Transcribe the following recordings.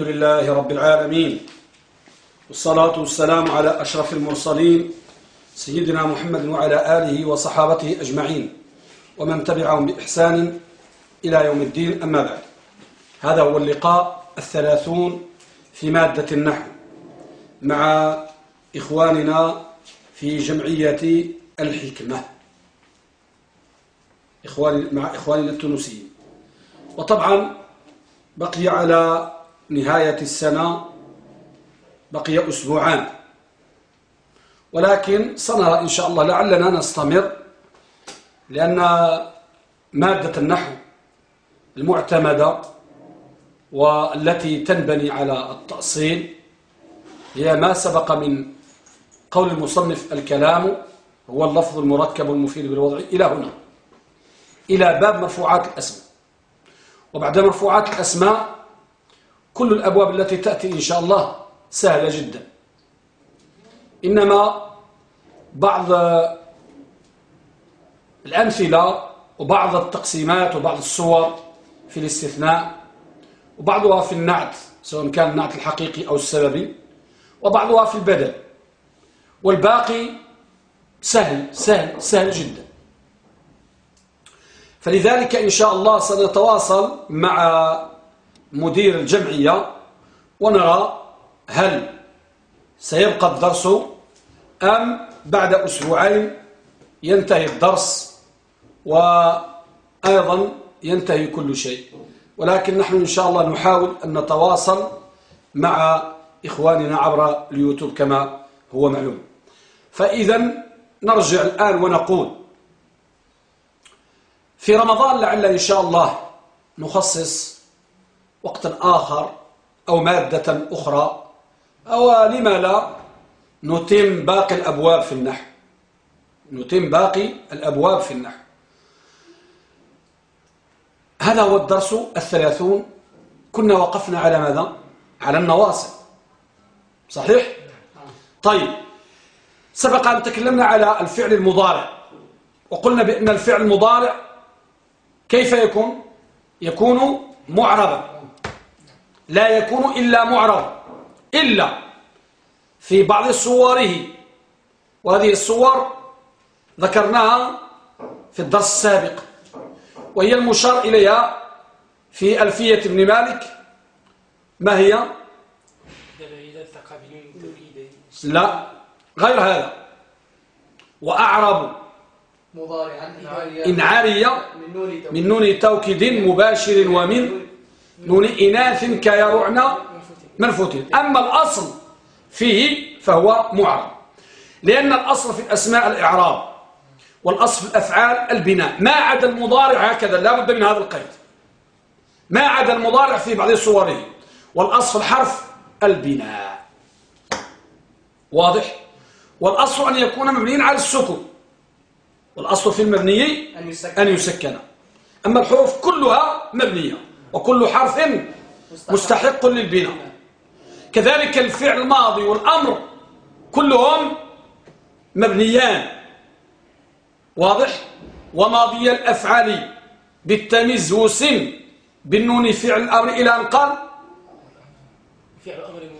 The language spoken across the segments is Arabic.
الحمد لله رب العالمين والصلاة والسلام على أشرف المرسلين سيدنا محمد وعلى آله وصحابته أجمعين ومن تبعهم بإحسان إلى يوم الدين أما بعد. هذا هو اللقاء الثلاثون في مادة النحو مع إخواننا في جمعية الحكمة. إخواني مع إخواننا التونسيين. وطبعا بقي على نهاية السنة بقي أسبوعان. ولكن سنرى إن شاء الله لعلنا نستمر لأن مادة النحو المعتمدة والتي تنبني على التأصيل هي ما سبق من قول المصنف الكلام هو اللفظ المركب المفيد بالوضع إلى هنا. إلى باب مرفوعات الأسماء. وبعد مرفوعات الأسماء كل الأبواب التي تأتي إن شاء الله سهلة جدا. إنما بعض الأمثلة وبعض التقسيمات وبعض الصور في الاستثناء وبعضها في النعت سواء كان النعت الحقيقي أو السببي وبعضها في البدل والباقي سهل سهل سهل جدا. فلذلك إن شاء الله سنتواصل مع مدير الجمعية ونرى هل سيبقى الدرس أم بعد أسبوعين ينتهي الدرس وأيضا ينتهي كل شيء. ولكن نحن إن شاء الله نحاول أن نتواصل مع إخواننا عبر اليوتيوب كما هو معلوم. فإذا نرجع الآن ونقول في رمضان لعل إن شاء الله نخصص وقتا آخر أو مادة أخرى أو لما لا نتم باقي الأبواب في النحو. نتم باقي الأبواب في النحو. هذا هو الدرس الثلاثون. كنا وقفنا على ماذا؟ على النواصب. صحيح؟ طيب. سبق أن تكلمنا على الفعل المضارع. وقلنا بأن الفعل المضارع كيف يكون؟ يكون معربا. لا يكون إلا معرب إلا في بعض صوره. وهذه الصور ذكرناها في الدرس السابق وهي المشار إليها في ألفية ابن مالك. ما هي؟ لا غير هذا. وأعرب إن عارية من نون توكيد مباشر ومن نون إناث كيرعن منفوت أما الأصل فيه فهو معرب لأن الأصل في الأسماء الإعراب والأصل في الأفعال البناء. ما عدا المضارع هكذا لا بد من هذا القيد. ما عدا المضارع في بعض صوره والأصل في الحرف البناء. واضح؟ والأصل أن يكون مبنيا على السكون. والأصل في المبني أن يسكن. أما الحروف كلها مبنية. وكل حرف مستحق. للبناء. كذلك الفعل الماضي والأمر كلهم مبنيان. واضح؟ وماضي الأفعال بالتميز وسن بالنون فعل الأمر إلى أن قال؟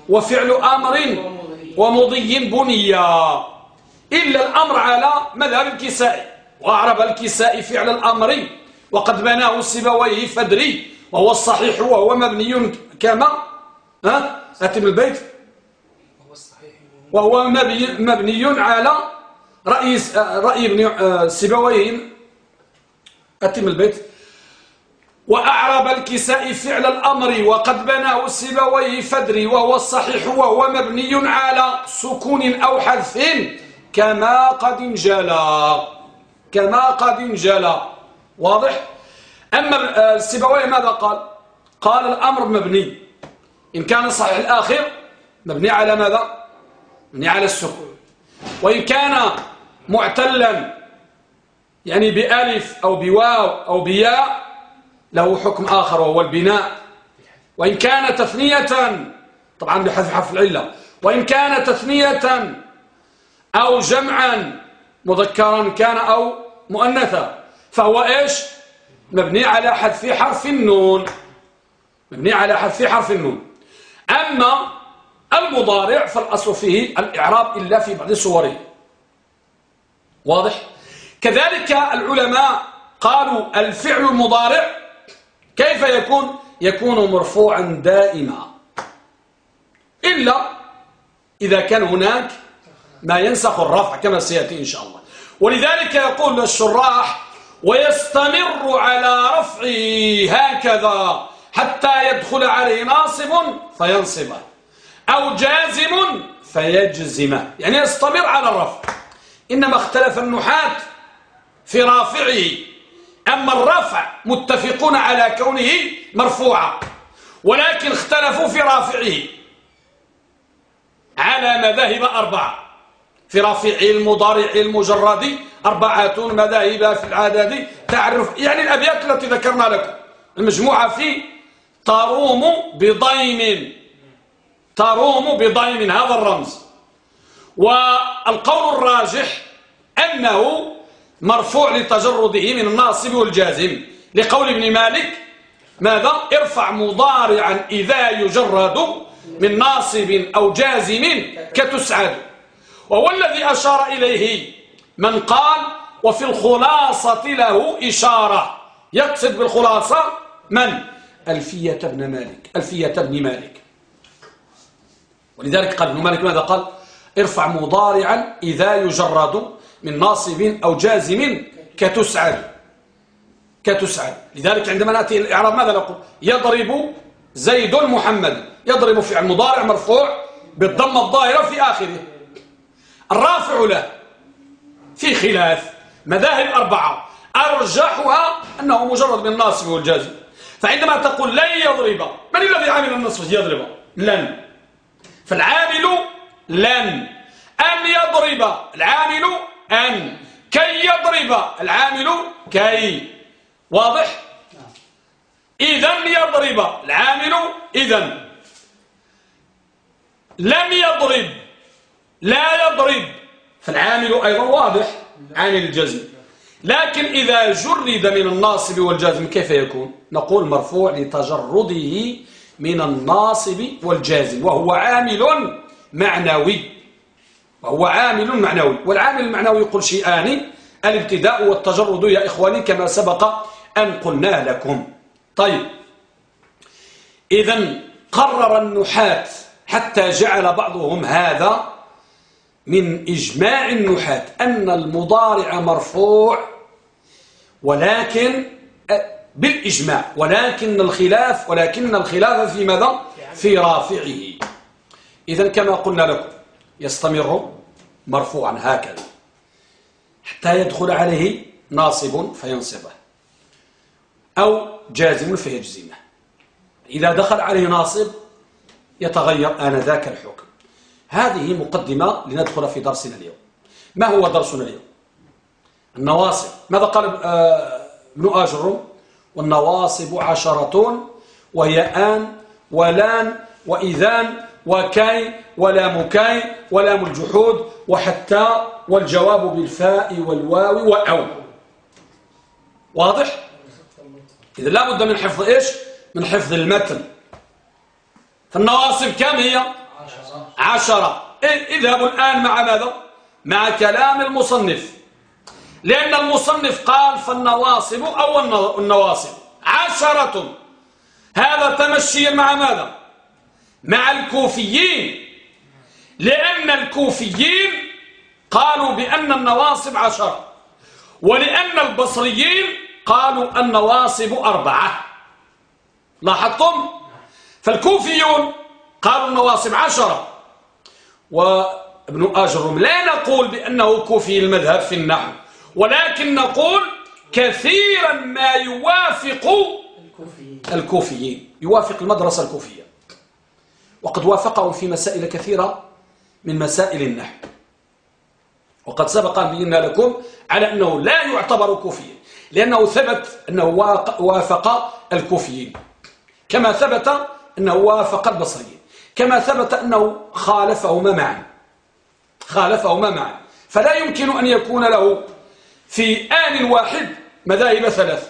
وفعل أمر ومضي بنيا. إلا الأمر على مذهب الكساء وأعرب الكساء فعل الأمر. وقد بناه سبويه فدري. وهو الصحيح وهو مبني كما ها أتم البيت. وهو مبني, على رأي رأي ابن آه، سيبويه أتم البيت. وأعرب الكساء فعل الأمر وقد بناه سيبويه فدري وهو الصحيح وهو مبني على سكون أو حذف كما قد انجلى. كما قد انجلى. واضح؟ أما السبوية ماذا قال؟ قال الأمر مبني. إن كان صحيح الآخر مبني على ماذا؟ مبني على السكون وإن كان معتلا يعني بألف أو بواو أو بياء له حكم آخر وهو البناء. وإن كان تثنية طبعا بحذف حرف العلة. وإن كان تثنية أو جمعا مذكرا كان أو مؤنثا فهو إيش؟ مبني على حذف حرف النون. مبني على حذف حرف النون. أما المضارع فالأصل فيه الإعراب إلا في بعض صوره. واضح؟ كذلك العلماء قالوا الفعل المضارع كيف يكون؟ يكون مرفوعا دائما. إلا إذا كان هناك ما ينسخ الرفع كما سيأتي إن شاء الله. ولذلك يقول الشراح ويستمر على رفعه هكذا حتى يدخل عليه ناصب فينصبه أو جازم فيجزمه يعني يستمر على الرفع. إنما اختلف النحاة في رافعه. أما الرفع متفقون على كونه مرفوعا ولكن اختلفوا في رافعه. على مذاهب أربعة. في رافعه المضارع المجرد أربعة مذاهب في العدد. تعرف يعني الأبيات التي ذكرنا لكم المجموعة في تروم بضيم. تروم بضيم هذا الرمز. والقول الراجح أنه مرفوع لتجرده من الناصب والجازم. لقول ابن مالك ماذا؟ ارفع مضارعا إذا يجرد من ناصب أو جازم كتسعد. وهو الذي أشار إليه من قال وفي الخلاصة له إشارة. يقصد بالخلاصة من؟ ألفية ابن مالك. ألفية ابن مالك. ولذلك قال ابن مالك ماذا قال؟ ارفع مضارعا إذا يجرد من ناصب أو جازم كتسعد كتسعد لذلك عندما نأتي الإعراب ماذا نقول؟ يضرب زيد محمد. يضرب فعل مضارع مرفوع بالضمة الظاهرة في آخره. الرافع له في خلاف. مذاهب أربعة. أرجحها أنه مجرد من الناصب والجازم. فعندما تقول لن يضرب من الذي عامل النصب يضرب؟ لن. فالعامل لن. أن يضرب. العامل أن. كي يضرب. العامل كي. واضح؟ إذا يضرب. العامل إذا لم يضرب. لا يضرب. فالعامل أيضا واضح عن الجزم. لكن إذا جرد من الناصب والجازم كيف يكون؟ نقول مرفوع لتجرده من الناصب والجازم وهو عامل معنوي. وهو عامل معنوي. والعامل المعنوي يقول شيئان. الابتداء والتجرد يا إخواني كما سبق أن قلنا لكم. طيب. إذا قرر النحاة حتى جعل بعضهم هذا من إجماع النحاة أن المضارع مرفوع ولكن بالإجماع ولكن الخلاف ولكن الخلاف في ماذا؟ في رافعه. إذا كما قلنا لكم يستمر مرفوعا هكذا حتى يدخل عليه ناصب فينصبه أو جازم فيجزمه. إذا دخل عليه ناصب يتغير آنذاك الحكم. هذه مقدمة لندخل في درسنا اليوم ما هو درسنا اليوم النواصب ماذا قال آه، ابن آجر والنواصب عشرة وهي آن ولان وإذان وكاي ولام كاي ولام الجحود وحتى والجواب بالفاء والواو وأو واضح؟ إذا لابد من حفظ إيش؟ من حفظ المتن فالنواصب كم هي؟ عشرة. اذهبوا الآن مع ماذا؟ مع كلام المصنف. لأن المصنف قال فالنواصب أو النواصب. عشرة. هذا تمشي مع ماذا؟ مع الكوفيين. لأن الكوفيين قالوا بأن النواصب عشرة. ولأن البصريين قالوا النواصب أربعة. لاحظتم؟ فالكوفيون قالوا النواصب عشرة. وابن أجرم لا نقول بأنه كوفي المذهب في النحو ولكن نقول كثيرا ما يوافق الكوفيين. يوافق المدرسة الكوفية وقد وافقهم في مسائل كثيرة من مسائل النحو. وقد سبق أن بينا لكم على أنه لا يعتبر كوفيا لأنه ثبت أنه وافق الكوفيين كما ثبت أنه وافق البصريين. كما ثبت أنه خالفهما معا. خالفهما معا. فلا يمكن أن يكون له في آن واحد مذاهب ثلاث.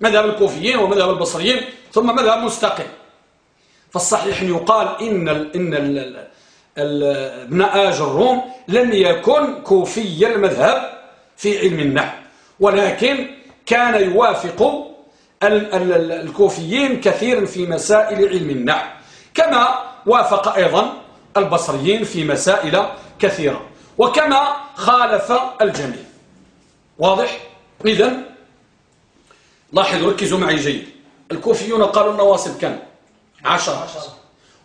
مذهب الكوفيين ومذهب البصريين ثم مذهب مستقل. فالصحيح أن يقال إن إن ابن آج الروم لم يكن كوفي المذهب في علم النحو. ولكن كان يوافق الكوفيين كثيرا في مسائل علم النحو. كما وافق أيضا البصريين في مسائل كثيرة. وكما خالف الجميع. واضح؟ إذن لاحظوا ركزوا معي جيد. الكوفيون قالوا النواصب كم؟ عشرة.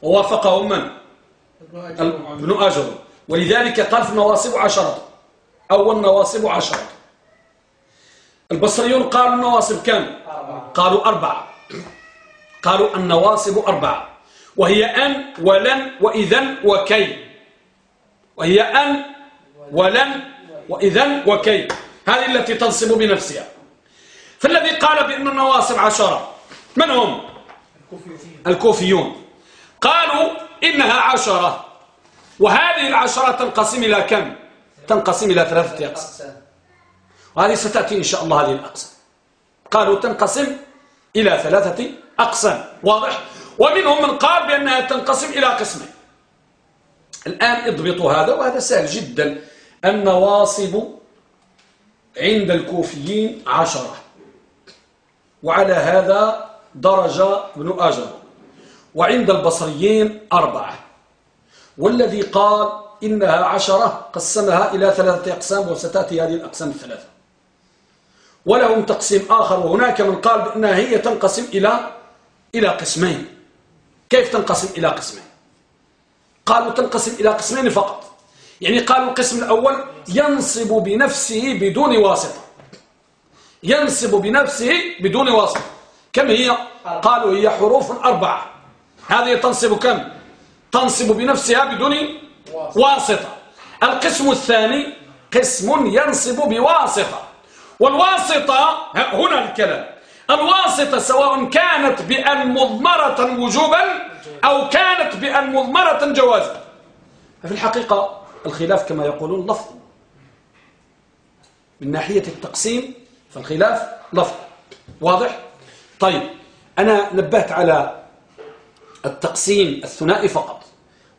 ووافقهم من؟ ابن أجر. ولذلك قال في النواصب عشرة. أو النواصب عشرة. البصريون قالوا النواصب كم؟ قالوا أربعة. قالوا النواصب أربعة. وهي أن ولن وإذن وكي. وهي أن ولن وإذن وكي. هذه التي تنصب بنفسها. فالذي قال بأن النواصب عشرة من هم؟ الكوفيون. قالوا إنها عشرة. وهذه العشرة تنقسم إلى كم؟ تنقسم إلى ثلاثة أقسام. وهذه ستأتي إن شاء الله هذه الأقسام. قالوا تنقسم إلى ثلاثة أقسام. واضح؟ ومنهم من قال بأنها تنقسم إلى قسمين. الآن اضبطوا هذا وهذا سهل جدا. النواصب عند الكوفيين عشرة. وعلى هذا درج ابن أجر. وعند البصريين أربعة. والذي قال إنها عشرة قسمها إلى ثلاثة أقسام وستأتي هذه الأقسام الثلاثة. ولهم تقسيم آخر وهناك من قال بأنها هي تنقسم إلى إلى قسمين. كيف تنقسم إلى قسمين؟ قالوا تنقسم إلى قسمين فقط. يعني قالوا القسم الأول ينصب بنفسه بدون واسطة. ينصب بنفسه بدون واسطة. كم هي؟ قالوا هي حروف أربعة. هذه تنصب كم؟ تنصب بنفسها بدون واسطة. القسم الثاني قسم ينصب بواسطة. والواسطة هنا الكلام. الواسطة سواء كانت بأن مضمرة وجوبا أو كانت بأن مضمرة جوازا. في الحقيقة الخلاف كما يقولون لفظ. من ناحية التقسيم فالخلاف لفظ. واضح؟ طيب أنا نبهت على التقسيم الثنائي فقط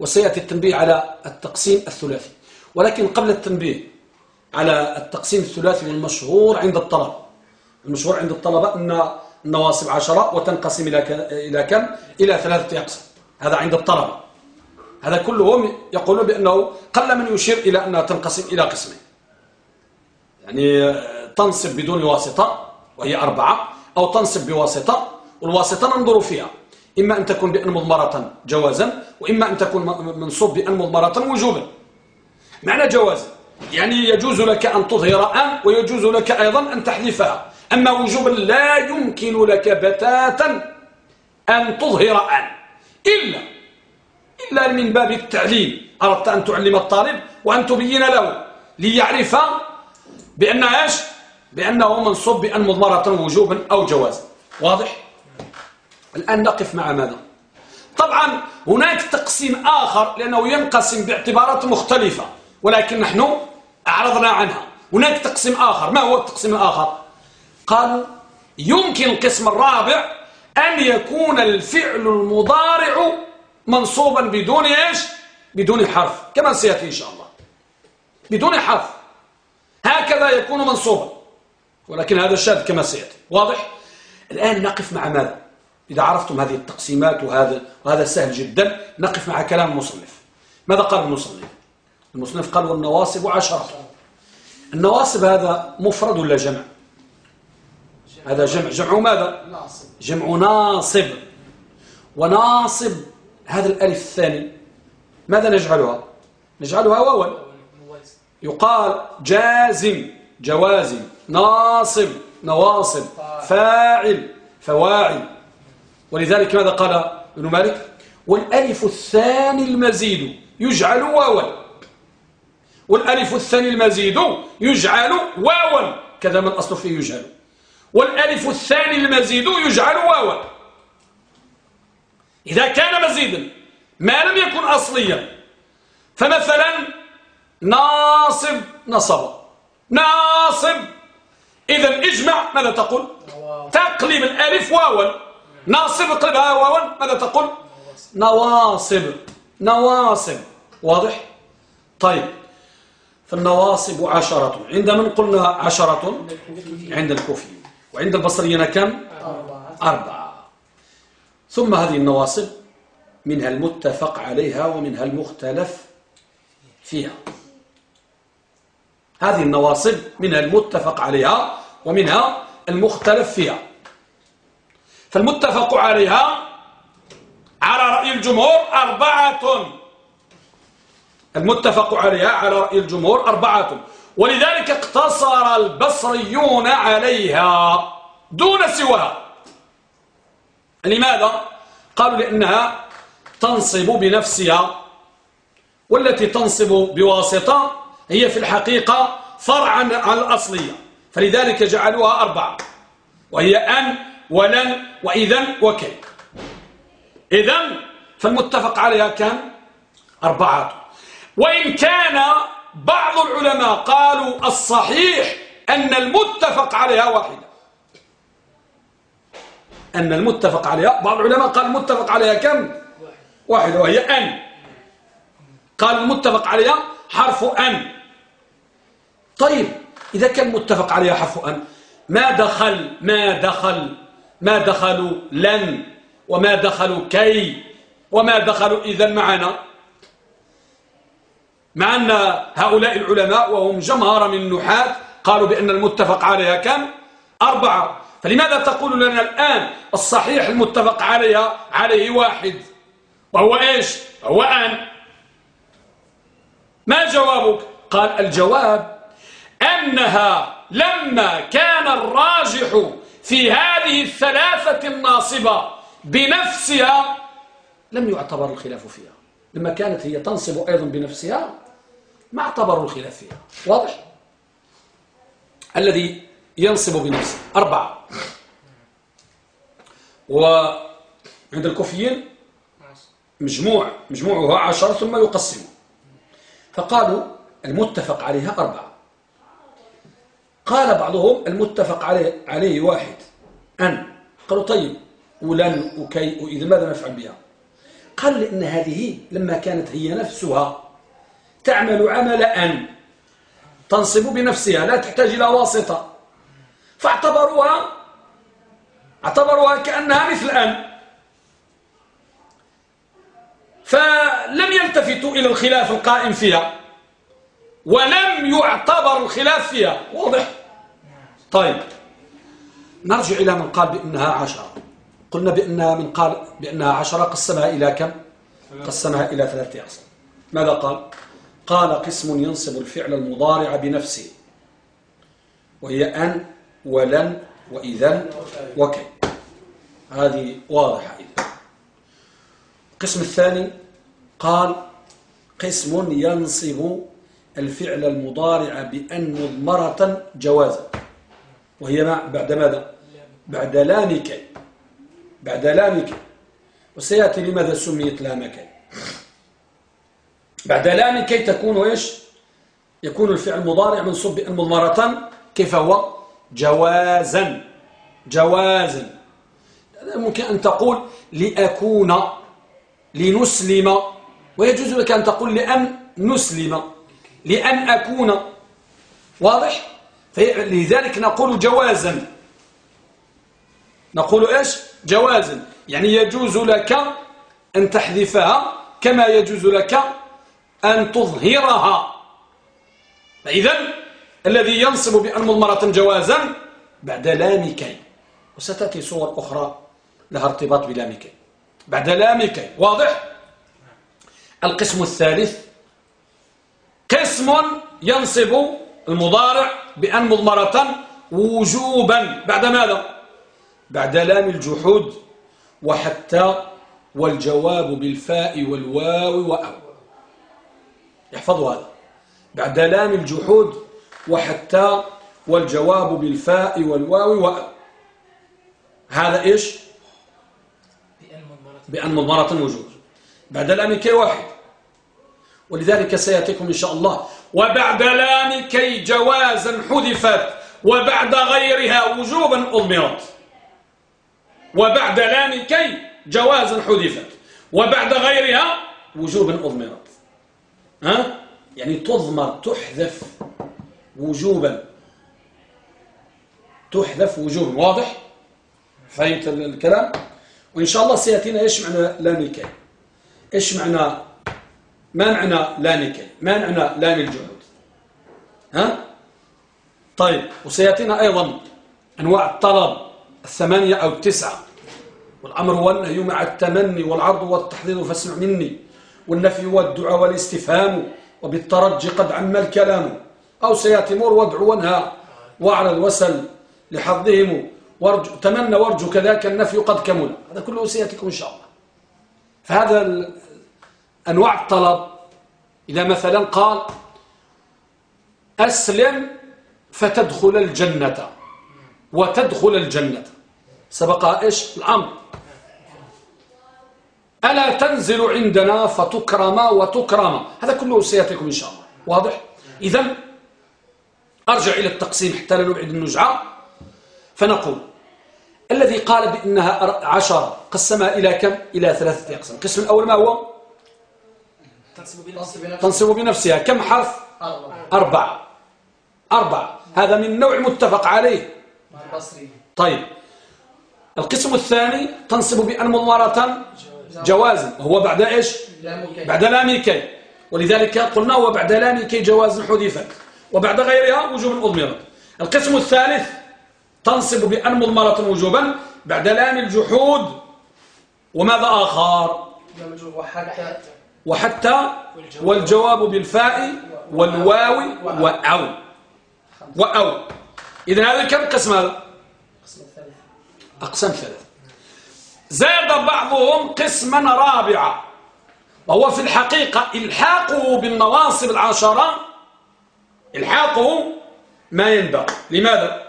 وسيأتي التنبيه على التقسيم الثلاثي. ولكن قبل التنبيه على التقسيم الثلاثي والمشهور عند الطلبة المشهور عند الطلبة أن النواصب عشرة وتنقسم إلى إلى كم؟ إلى ثلاثة أقسام. هذا عند الطلبة. هذا كلهم يقولون بأنه قل من يشير إلى أنها تنقسم إلى قسمين. يعني تنصب بدون واسطة وهي أربعة أو تنصب بواسطة والواسطة ننظر فيها. إما أن تكون بأن مضمرة جوازا وإما أن تكون منصوب بأن مضمرة وجوبا. معنى جوازا يعني يجوز لك أن تظهر أن ويجوز لك أيضا أن تحذفها. أما وجوبا لا يمكن لك بتاتا أن تظهر أن. إلا إلا من باب التعليم أردت أن تعلم الطالب وأن تبين له ليعرف بأن إيش؟ بأنه منصوب بأن مضمرة وجوبا أو جوازا واضح؟ الآن نقف مع ماذا؟ طبعا هناك تقسيم آخر لأنه ينقسم باعتبارات مختلفة ولكن نحن أعرضنا عنها. هناك تقسيم آخر. ما هو التقسيم الآخر؟ قالوا يمكن القسم الرابع أن يكون الفعل المضارع منصوبا بدون إيش؟ بدون حرف كما سيأتي إن شاء الله. بدون حرف. هكذا يكون منصوبا ولكن هذا الشاذ كما سيأتي. واضح؟ الآن نقف مع ماذا؟ إذا عرفتم هذه التقسيمات وهذا وهذا سهل جدا نقف مع كلام المصنف. ماذا قال المصنف؟ المصنف قال والنواصب عشرة. النواصب هذا مفرد ولا جمع؟ هذا جمع جمع ماذا؟ جمع ناصب. وناصب هذا الألف الثاني. ماذا نجعلها؟ نجعلها واوا يقال جازم جوازم ناصب نواصب فاعل. فواعل. ولذلك ماذا قال ابن مالك؟ والألف الثاني المزيد يجعل واوا والألف الثاني المزيد يجعل واوا كذا من أصل فيه يجعل. والألف الثاني المزيد يجعل واوا. إذا كان مزيدا ما لم يكن أصليا فمثلا ناصب نصب. ناصب. إذا اجمع ماذا تقول؟ تقلب الألف واوا. ناصب اقلبها واوا ماذا تقول؟ نواصب. نواصب. واضح؟ طيب. فالنواصب عشرة. عند من قلنا عشرة عند الكوفي وعند البصريين كم؟ أربعة. ثم هذه النواصب منها المتفق عليها ومنها المختلف فيها. هذه النواصب منها المتفق عليها ومنها المختلف فيها. فالمتفق عليها على رأي الجمهور أربعة. المتفق عليها على رأي الجمهور أربعة. ولذلك اقتصر البصريون عليها دون سواها. لماذا؟ قالوا لأنها تنصب بنفسها والتي تنصب بواسطة هي في الحقيقة فرعا عن الأصلية. فلذلك جعلوها أربعة وهي أن ولن وإذا وكي إذن فالمتفق عليها كان أربعة. وإن كان بعض العلماء قالوا الصحيح أن المتفق عليها واحدة. أن المتفق عليها بعض العلماء قال المتفق عليها كم؟ واحدة وهي أن. قال المتفق عليها حرف أن. طيب إذا كان متفق عليها حرف أن ما دخل ما دخل ما دخلوا لن وما دخلوا كي وما دخلوا إذا معنا. مع أن هؤلاء العلماء وهم جمهرة من النحاة قالوا بأن المتفق عليها كم؟ أربعة. فلماذا تقول لنا الآن الصحيح المتفق عليها عليه واحد؟ وهو إيش؟ هو أن. ما جوابك؟ قال الجواب أنها لما كان الراجح في هذه الثلاثة الناصبة بنفسها لم يعتبر الخلاف فيها. لما كانت هي تنصب أيضا بنفسها ما اعتبروا الخلاف فيها واضح؟ الذي ينصب بنفسه. أربعة. وعند الكوفيين مجموع مجموعها عشر ثم يقسم. فقالوا المتفق عليها أربعة. قال بعضهم المتفق عليه, عليه واحد. أن. قالوا طيب ولن وكي وإذا ماذا نفعل بها؟ قال لأن هذه لما كانت هي نفسها تعمل عمل أن تنصب بنفسها لا تحتاج إلى واسطة. فاعتبروها اعتبروها كأنها مثل أن. فلم يلتفتوا إلى الخلاف القائم فيها. ولم يعتبر الخلاف فيها. واضح؟ طيب. نرجع إلى من قال بأنها عشرة. قلنا بأنها من قال بأنها عشرة قسمها إلى كم؟ قسمها إلى ثلاثة أقسام. ماذا قال؟ قال قسم ينصب الفعل المضارع بنفسه. وهي أن ولن وإذا وكي. هذه واضحة إذا القسم الثاني قال قسم ينصب الفعل المضارع بأن مضمرة جوازا. وهي بعد ماذا؟ بعد لامك. بعد لامك. وسيأتي لماذا سميت لامك؟ بعد لام كي تكون إيش؟ يكون الفعل مضارع منصوب بأن مضمرة كيف هو؟ جوازا. جوازا. ممكن أن تقول لأكون لنسلم. ويجوز لك أن تقول لأن نسلم. لأن أكون. واضح؟ لذلك نقول جوازا. نقول إيش؟ جوازا. يعني يجوز لك أن تحذفها كما يجوز لك أن تظهرها. فإذا الذي ينصب بأن مضمرة جوازا بعد لام كي وستأتي صور أخرى لها ارتباط بلام كي بعد لام كي واضح؟ القسم الثالث. قسم ينصب المضارع بأن مضمرة وجوبا. بعد ماذا؟ بعد لام الجحود. وحتى والجواب بالفاء والواو وأو. احفظوا هذا. بعد لام الجحود وحتى والجواب بالفاء والواو وأ. هذا إيش؟ بأن مضمرة وجود. بعد لام كي واحد. ولذلك سيأتيكم إن شاء الله. وبعد لام كي جوازا حذفت. وبعد غيرها وجوبا أضمرت. وبعد لام كي جوازا حذفت. وبعد غيرها وجوبا أضمرت. ها؟ يعني تضمر تحذف وجوبا. تحذف وجوبا واضح؟ فهمت الكلام؟ وإن شاء الله سيأتينا إيش معنى لام الكي إيش معنى ما معنى لام الكي ما معنى لام الجحود ها؟ طيب وسيأتينا أيضا أنواع الطلب الثمانية أو التسعة. والأمر والنهي مع التمني والعرض والتحضير فاسمع مني. والنفي والدعاء والاستفهام وبالترجي قد عم الكلام. أو سيأتي مر وادعو وانهى وعلى الوسل لحظهم وارجو تمنى وارجو كذاك النفي قد كمل. هذا كله سيأتيكم إن شاء الله. فهذا أنواع الطلب. إذا مثلا قال أسلم فتدخل الجنة. وتدخل الجنة. سبقها إيش؟ الأمر. ألا تنزل عندنا فتكرم وتكرم. هذا كله سيأتيكم إن شاء الله. واضح؟ إذا أرجع إلى التقسيم حتى لا نبعد النجعة فنقول الذي قال بأنها عشرة قسمها إلى كم؟ إلى ثلاثة أقسام. القسم الأول ما هو؟ تنصب بنفسها. كم حرف؟ أربعة. أربعة. هذا من نوع متفق عليه. طيب. القسم الثاني تنصب بأن مضمرة جوازا وهو بعد إيش؟ بعد لام كي ولذلك قلنا هو بعد لام كي جواز حذفت وبعد غيرها وجوب أضمرت القسم الثالث تنصب بأن مضمرة وجوبا. بعد لام الجحود وماذا آخر؟ وحتى وحتى والجواب بالفاء والواو وأو. وأو. إذا هذا كم قسم هذا؟ أقسام ثلاث زاد بعضهم قسما رابعا. وهو في الحقيقة إلحاقه بالنواصب العشرة. إلحاقه ما ينبغي. لماذا؟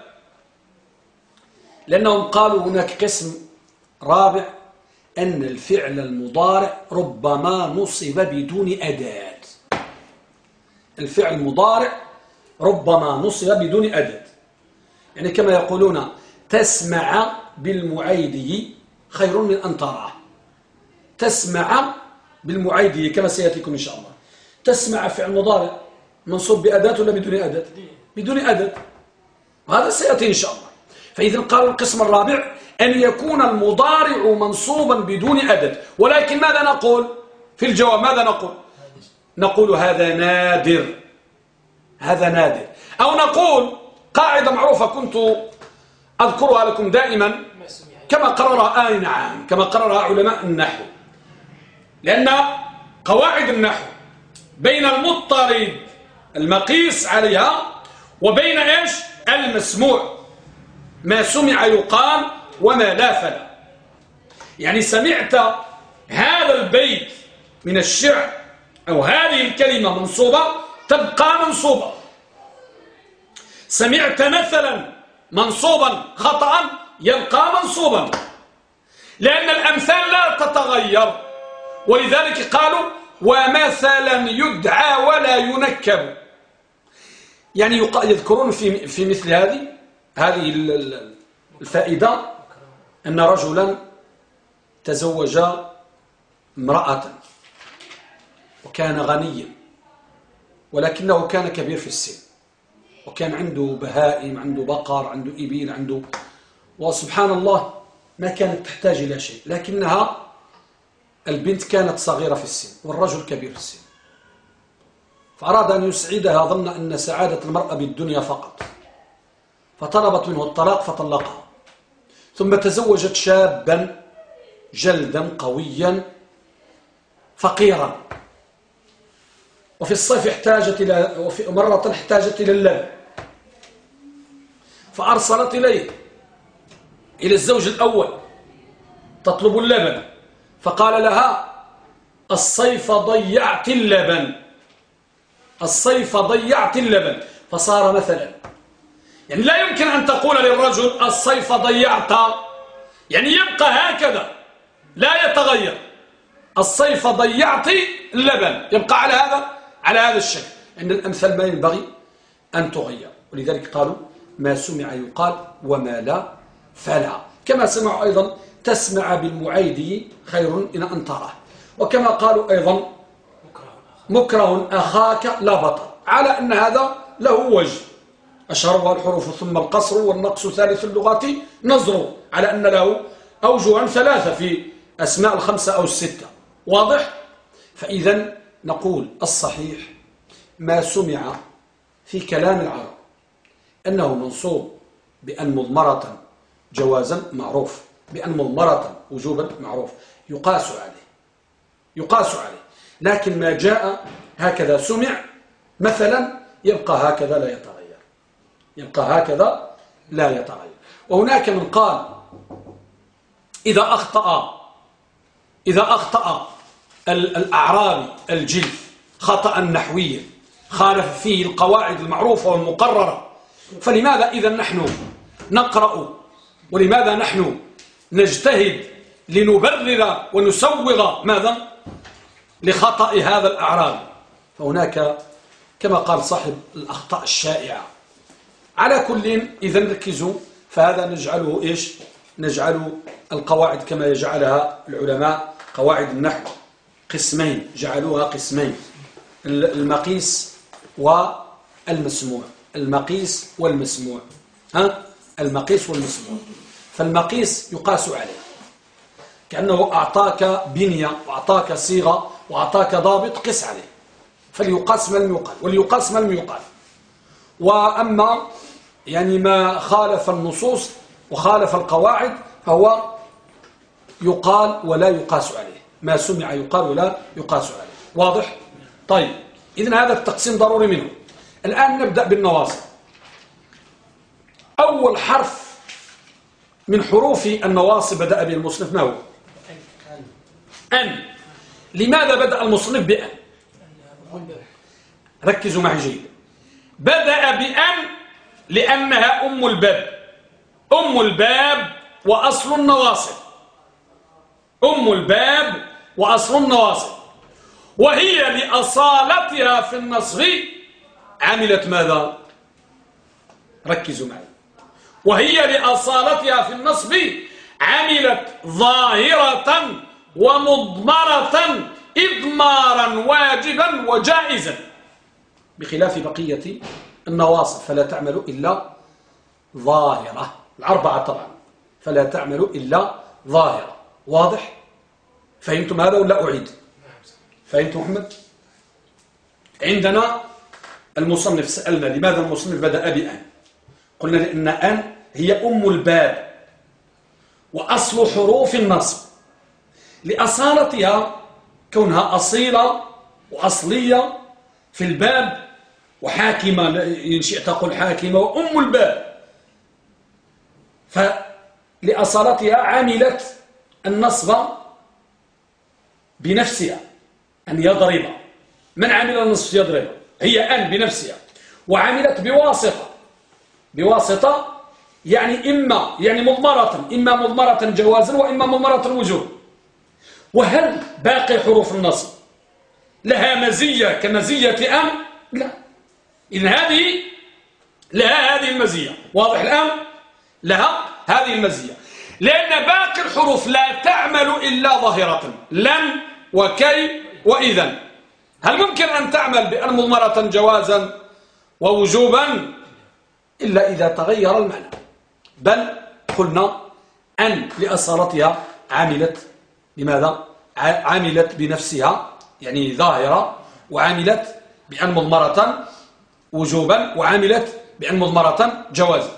لأنهم قالوا هناك قسم رابع أن الفعل المضارع ربما نصب بدون أداة. الفعل المضارع ربما نصب بدون أداة. يعني كما يقولون تسمع بالمعيدي خير من أن تراه. تسمع بالمعيدي كما سيأتيكم إن شاء الله. تسمع فعل مضارع. منصوب بأداة ولا بدون أداة؟ بدون أداة. وهذا سيأتي إن شاء الله. فإذا قالوا القسم الرابع أن يكون المضارع منصوبا بدون أداة. ولكن ماذا نقول؟ في الجواب ماذا نقول؟ نقول هذا نادر. هذا نادر. أو نقول قاعدة معروفة كنت أذكرها لكم دائما. كما قررها آل نعم كما قررها علماء النحو. لأن قواعد النحو بين المضطرد المقيس عليها وبين إيش؟ المسموع. ما سمع يقال وما لا فلا. يعني سمعت هذا البيت من الشعر أو هذه الكلمة منصوبة تبقى منصوبة. سمعت مثلا منصوبا خطأ يبقى منصوبا. لأن الأمثال لا تتغير. ولذلك قالوا ومثلا يدعى ولا ينكب. يعني يذكرون في في مثل هذه هذه الفائدة أن رجلا تزوج امرأة وكان غنيا ولكنه كان كبير في السن وكان عنده بهائم عنده بقر عنده إبيل عنده وسبحان الله ما كانت تحتاج إلى شيء لكنها البنت كانت صغيرة في السن والرجل كبير في السن. فأراد أن يسعدها ظن أن سعادة المرأة بالدنيا فقط. فطلبت منه الطلاق فطلقها. ثم تزوجت شابا جلدا قويا فقيرا. وفي الصيف احتاجت إلى وفي مرة احتاجت إلى اللبن. فأرسلت إليه. إلى الزوج الأول تطلب اللبن. فقال لها الصيف ضيعت اللبن. الصيف ضيعت اللبن. فصار مثلا. يعني لا يمكن أن تقول للرجل الصيف ضيعت. يعني يبقى هكذا. لا يتغير. الصيف ضيعت اللبن. يبقى على هذا على هذا الشكل. عند الأمثال ما ينبغي أن تغير. ولذلك قالوا ما سمع يقال وما لا فلا. كما سمعوا أيضا تسمع بالمعيد خير إن أن تراه. وكما قالوا أيضا مكره أخاك لا بطل. على أن هذا له وجه. أشهرها الحروف ثم القصر والنقص ثالث اللغات نظر على أن له أوجها ثلاثة في أسماء الخمسة أو الستة. واضح؟ فإذا نقول الصحيح. ما سمع في كلام العرب أنه منصوب بأن مضمرة جوازا معروف بأن مضمرة وجوبا معروف. يقاس عليه يقاس عليه. لكن ما جاء هكذا سمع مثلا يبقى هكذا لا يتغير. يبقى هكذا لا يتغير. وهناك من قال إذا أخطأ إذا أخطأ الأعرابي الجلف خطأ نحويا خالف فيه القواعد المعروفة والمقررة فلماذا إذا نحن نقرأ ولماذا نحن نجتهد لنبرر ونسوغ ماذا؟ لخطأ هذا الأعرابي فهناك كما قال صاحب الأخطاء الشائعة. على كل إذا ركزوا فهذا نجعله إيش؟ نجعل القواعد كما يجعلها العلماء قواعد النحو. قسمين جعلوها قسمين. المقيس والمسموع. المقيس والمسموع. ها؟ المقيس والمسموع فالمقيس يقاس عليه. كأنه أعطاك بنية وأعطاك صيغة وأعطاك ضابط قس عليه. فليقاس ما لم يقال وليقاس ما لم يقال. وأما يعني ما خالف النصوص وخالف القواعد فهو يقال ولا يقاس عليه. ما سمع يقال ولا يقاس عليه. واضح؟ طيب. إذن هذا التقسيم ضروري منه. الآن نبدأ بالنواصب. أول حرف من حروف النواصب بدأ به المصنف ما هو؟ أن. لماذا بدأ المصنف بأن؟ ركزوا معي جيدا بدأ بأن لأنها أم الباب. أم الباب وأصل النواصب. أم الباب وأصل النواصب. وهي لأصالتها في النصب عملت ماذا؟ ركزوا معي. وهي لأصالتها في النصب عملت ظاهرة ومضمرة إضمارا واجبا وجائزا بخلاف بقية النواصب فلا تعمل إلا ظاهرة. الأربعة طبعا فلا تعمل إلا ظاهرة. واضح؟ فهمتم هذا ولا أعيد؟ فهمتم محمد؟ عندنا المصنف سألنا لماذا المصنف بدأ بأن؟ قلنا لأن أن هي أم الباب وأصل حروف النصب لأصالتها كونها أصيلة وأصلية في الباب وحاكمة إن شئت تقول حاكمة وأم الباب. فلأصالتها عملت النصب بنفسها أن يضرب. من عمل النصب يضرب؟ هي أن بنفسها. وعملت بواسطة. بواسطة يعني إما يعني مضمرة إما مضمرة جوازا وإما مضمرة وجوب. وهل باقي حروف النصب لها مزية كمزية أم؟ لا. إذن هذه لها هذه المزية. واضح الآن لها هذه المزية. لأن باقي الحروف لا تعمل إلا ظاهرة. لم وكي وإذا هل ممكن أن تعمل بأن مضمرة جوازا ووجوبا؟ إلا إذا تغير المعنى. بل قلنا أن لأصالتها عملت بماذا؟ عملت بنفسها يعني ظاهرة وعملت بأن مضمرة وجوبا وعملت بأن مضمرة جوازا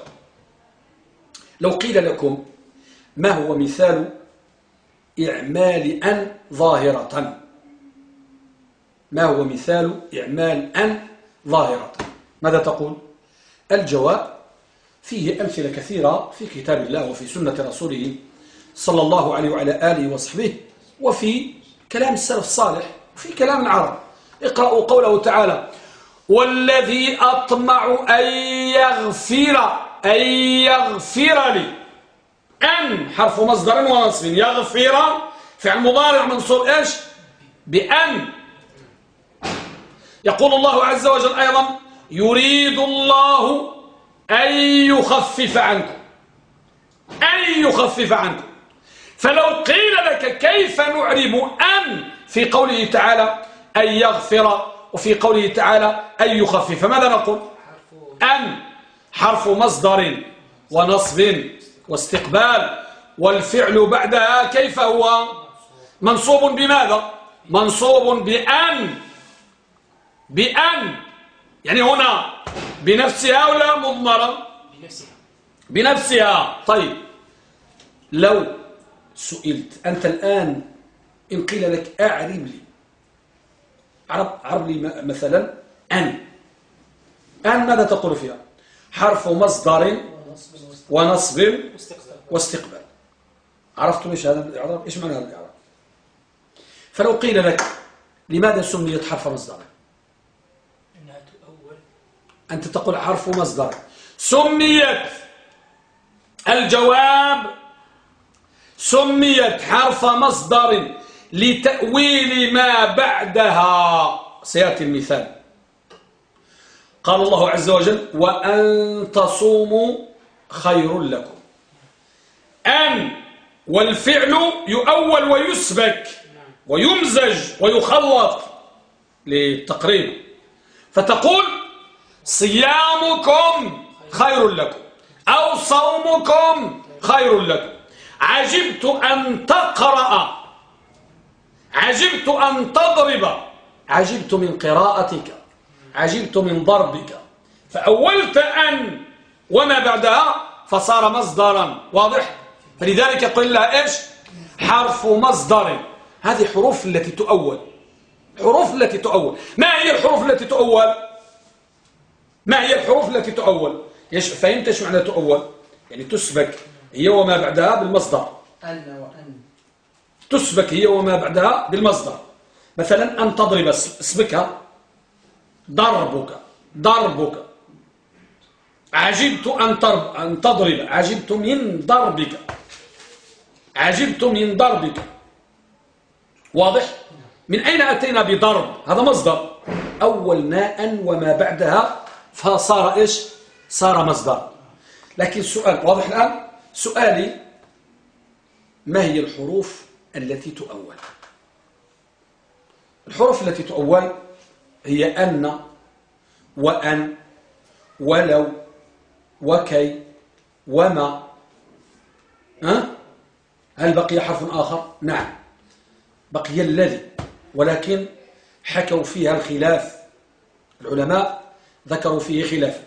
لو قيل لكم ما هو مثال إعمال أن ظاهرة؟ ما هو مثال إعمال أن ظاهرة؟ ماذا تقول؟ الجواب فيه أمثلة كثيرة في كتاب الله وفي سنة رسوله صلى الله عليه وعلى آله وصحبه وفي كلام السلف الصالح وفي كلام العرب. اقرأوا قوله تعالى والذي أطمع أن يغفر أن يغفر لي. أن حرف مصدر ونصب. يغفر فعل مضارع منصوب إيش؟ بأن. يقول الله عز وجل أيضا يريد الله أن يخفف عنكم. أن يخفف عنكم. فلو قيل لك كيف نعرب أن في قوله تعالى أن يغفر وفي قوله تعالى أن يخفف فماذا نقول؟ أن حرف مصدر ونصب واستقبال. والفعل بعدها كيف هو؟ منصوب بماذا؟ منصوب بأن بأن يعني هنا بنفسها ولا مضمرة؟ بنفسها. بنفسها. طيب. لو سئلت أنت الآن إن قيل لك أعرب لي عرب, عرب لي مثلا أن. أن ماذا تقول فيها؟ حرف مصدر ونصب واستقبال. عرفتم إيش هذا الإعراب؟ إيش معنى هذا الإعراب؟ فلو قيل لك لماذا سميت حرف مصدر؟ أنت تقول حرف مصدر. سميت الجواب سميت حرف مصدر لتأويل ما بعدها. سيأتي المثال. قال الله عز وجل وأن تصوموا خير لكم. أن والفعل يؤول ويسبك ويمزج ويخلط للتقريب فتقول صيامكم خير لكم أو صومكم خير لكم. عجبت أن تقرأ. عجبت أن تضرب. عجبت من قراءتك. عجبت من ضربك. فأولت أن وما بعدها فصار مصدرا. واضح؟ فلذلك يقول لها إيش؟ حرف مصدر. هذه حروف التي تؤول. حروف التي تؤول. ما هي الحروف التي تؤول؟ ما هي الحروف التي تؤول؟ فهمت إيش معنى تؤول؟ يعني تسبك هي وما بعدها بالمصدر. أن وأن. تسبك هي وما بعدها بالمصدر. مثلا أن تضرب اسبكها ضربك ضربك. عجبت أن, ترب أن تضرب عجبت من ضربك. عجبت من ضربك. واضح؟ من أين أتينا بضرب؟ هذا مصدر. أولنا أن وما بعدها فصار إيش؟ صار مصدر. لكن السؤال واضح الآن؟ سؤالي ما هي الحروف التي تؤول؟ الحروف التي تؤول هي أن وأن ولو وكي وما. ها؟ هل بقي حرف آخر؟ نعم. بقي الذي ولكن حكوا فيها الخلاف العلماء ذكروا فيه خلاف.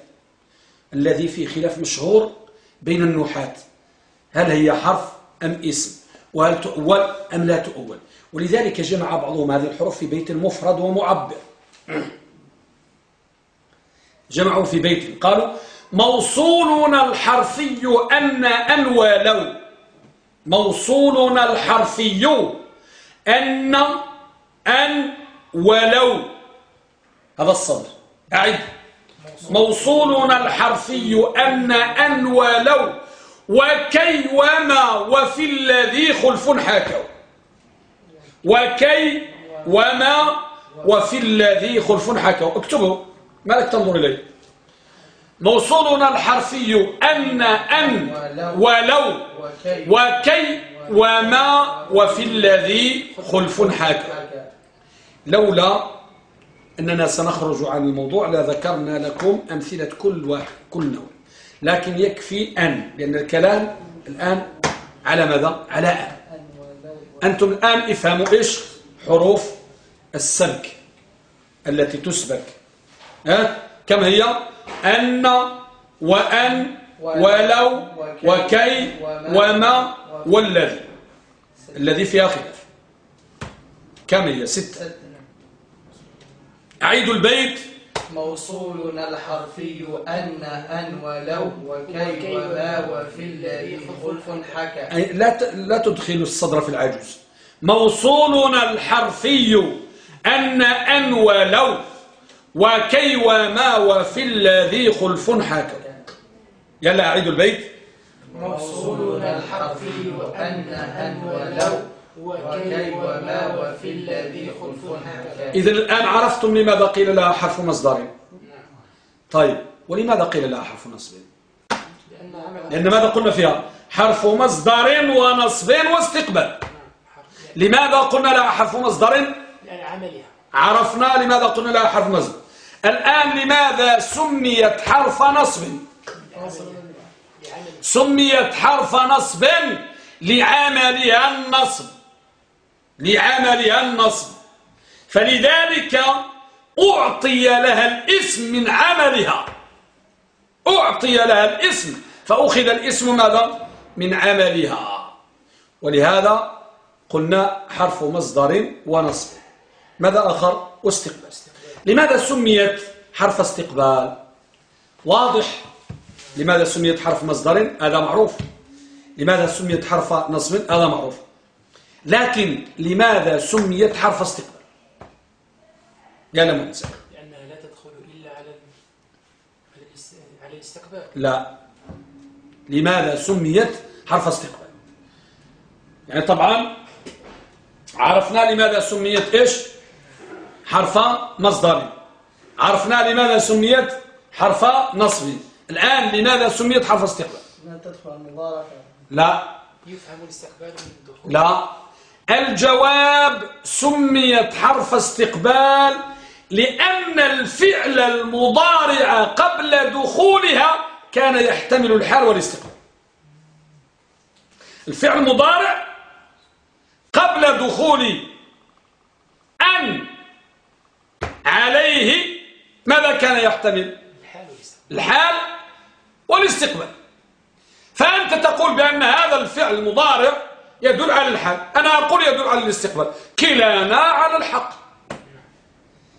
الذي فيه خلاف مشهور بين النحاة هل هي حرف أم اسم؟ وهل تؤول أم لا تؤول؟ ولذلك جمع بعضهم هذه الحروف في بيت مفرد ومعبر. جمعوا في بيت. قالوا موصولنا الحرفي أن أن ولو موصولنا الحرفي أن أن ولو هذا الصدر. أعد موصولنا الحرفي أن أن ولو وكي وما وفي الذي خلف حكوا وكي وما وفي الذي خلف حكوا اكتبوا مالك تنظر إليه. موصولنا الحرفي أن أن ولو وكي وما وفي الذي خلف حكى لولا أننا سنخرج عن الموضوع لذكرنا لكم أمثلة كل واحد كل نوع. لكن يكفي أن لأن الكلام الآن على ماذا؟ على أن أنتم الآن افهموا إيش؟ حروف السبك التي تسبك. ها؟ كم هي؟ أن وأن ولو وكي وما والذي. الذي فيها خلاف. كم هي؟ ستة. أعيد البيت. موصولنا الحرفي أن أن ولو وكي وما وفي الذي خلف حكى. لا لا تدخل الصدر في العجوز. موصولنا الحرفي أن أن ولو وكي وما وفي الذي خلف حكى. يلا أعيد البيت. موصولنا الحرفي أن أن ولو وما وفي الذي إذا الآن عرفتم لماذا قيل لها حرف مصدر. طيب ولماذا قيل لها حرف نصب؟ لأن ماذا قلنا فيها؟ حرف مصدر ونصب واستقبال. لماذا قلنا لها حرف مصدر؟ عرفنا لماذا قلنا لها حرف مصدر الآن لماذا سميت حرف نصب؟ سميت حرف نصب لعملها النصب. لعملها النصب. فلذلك أعطي لها الاسم من عملها. أعطي لها الاسم. فأخذ الاسم ماذا؟ من عملها. ولهذا قلنا حرف مصدر ونصب. ماذا آخر؟ واستقبال لماذا سميت حرف استقبال؟ واضح. لماذا سميت حرف مصدر؟ هذا معروف. لماذا سميت حرف نصب؟ هذا معروف. لكن لماذا سميت حرف استقبال؟ يا لم لأنها لا تدخل إلا على على الاستقبال. لا. لماذا سميت حرف استقبال؟ يعني طبعا عرفنا لماذا سميت إيش؟ حرف مصدر. عرفنا لماذا سميت حرف نصب. الآن لماذا سميت حرف استقبال؟ لا تدخل المضارع. لا. يفهم الاستقبال من الدخول. لا. الجواب سميت حرف استقبال لأن الفعل المضارع قبل دخولها كان يحتمل الحال والاستقبال. الفعل المضارع قبل دخول أن عليه ماذا كان يحتمل؟ الحال والاستقبال. فأنت تقول بأن هذا الفعل المضارع يدل على الحال أنا أقول يدل على الاستقبال. كلانا على الحق.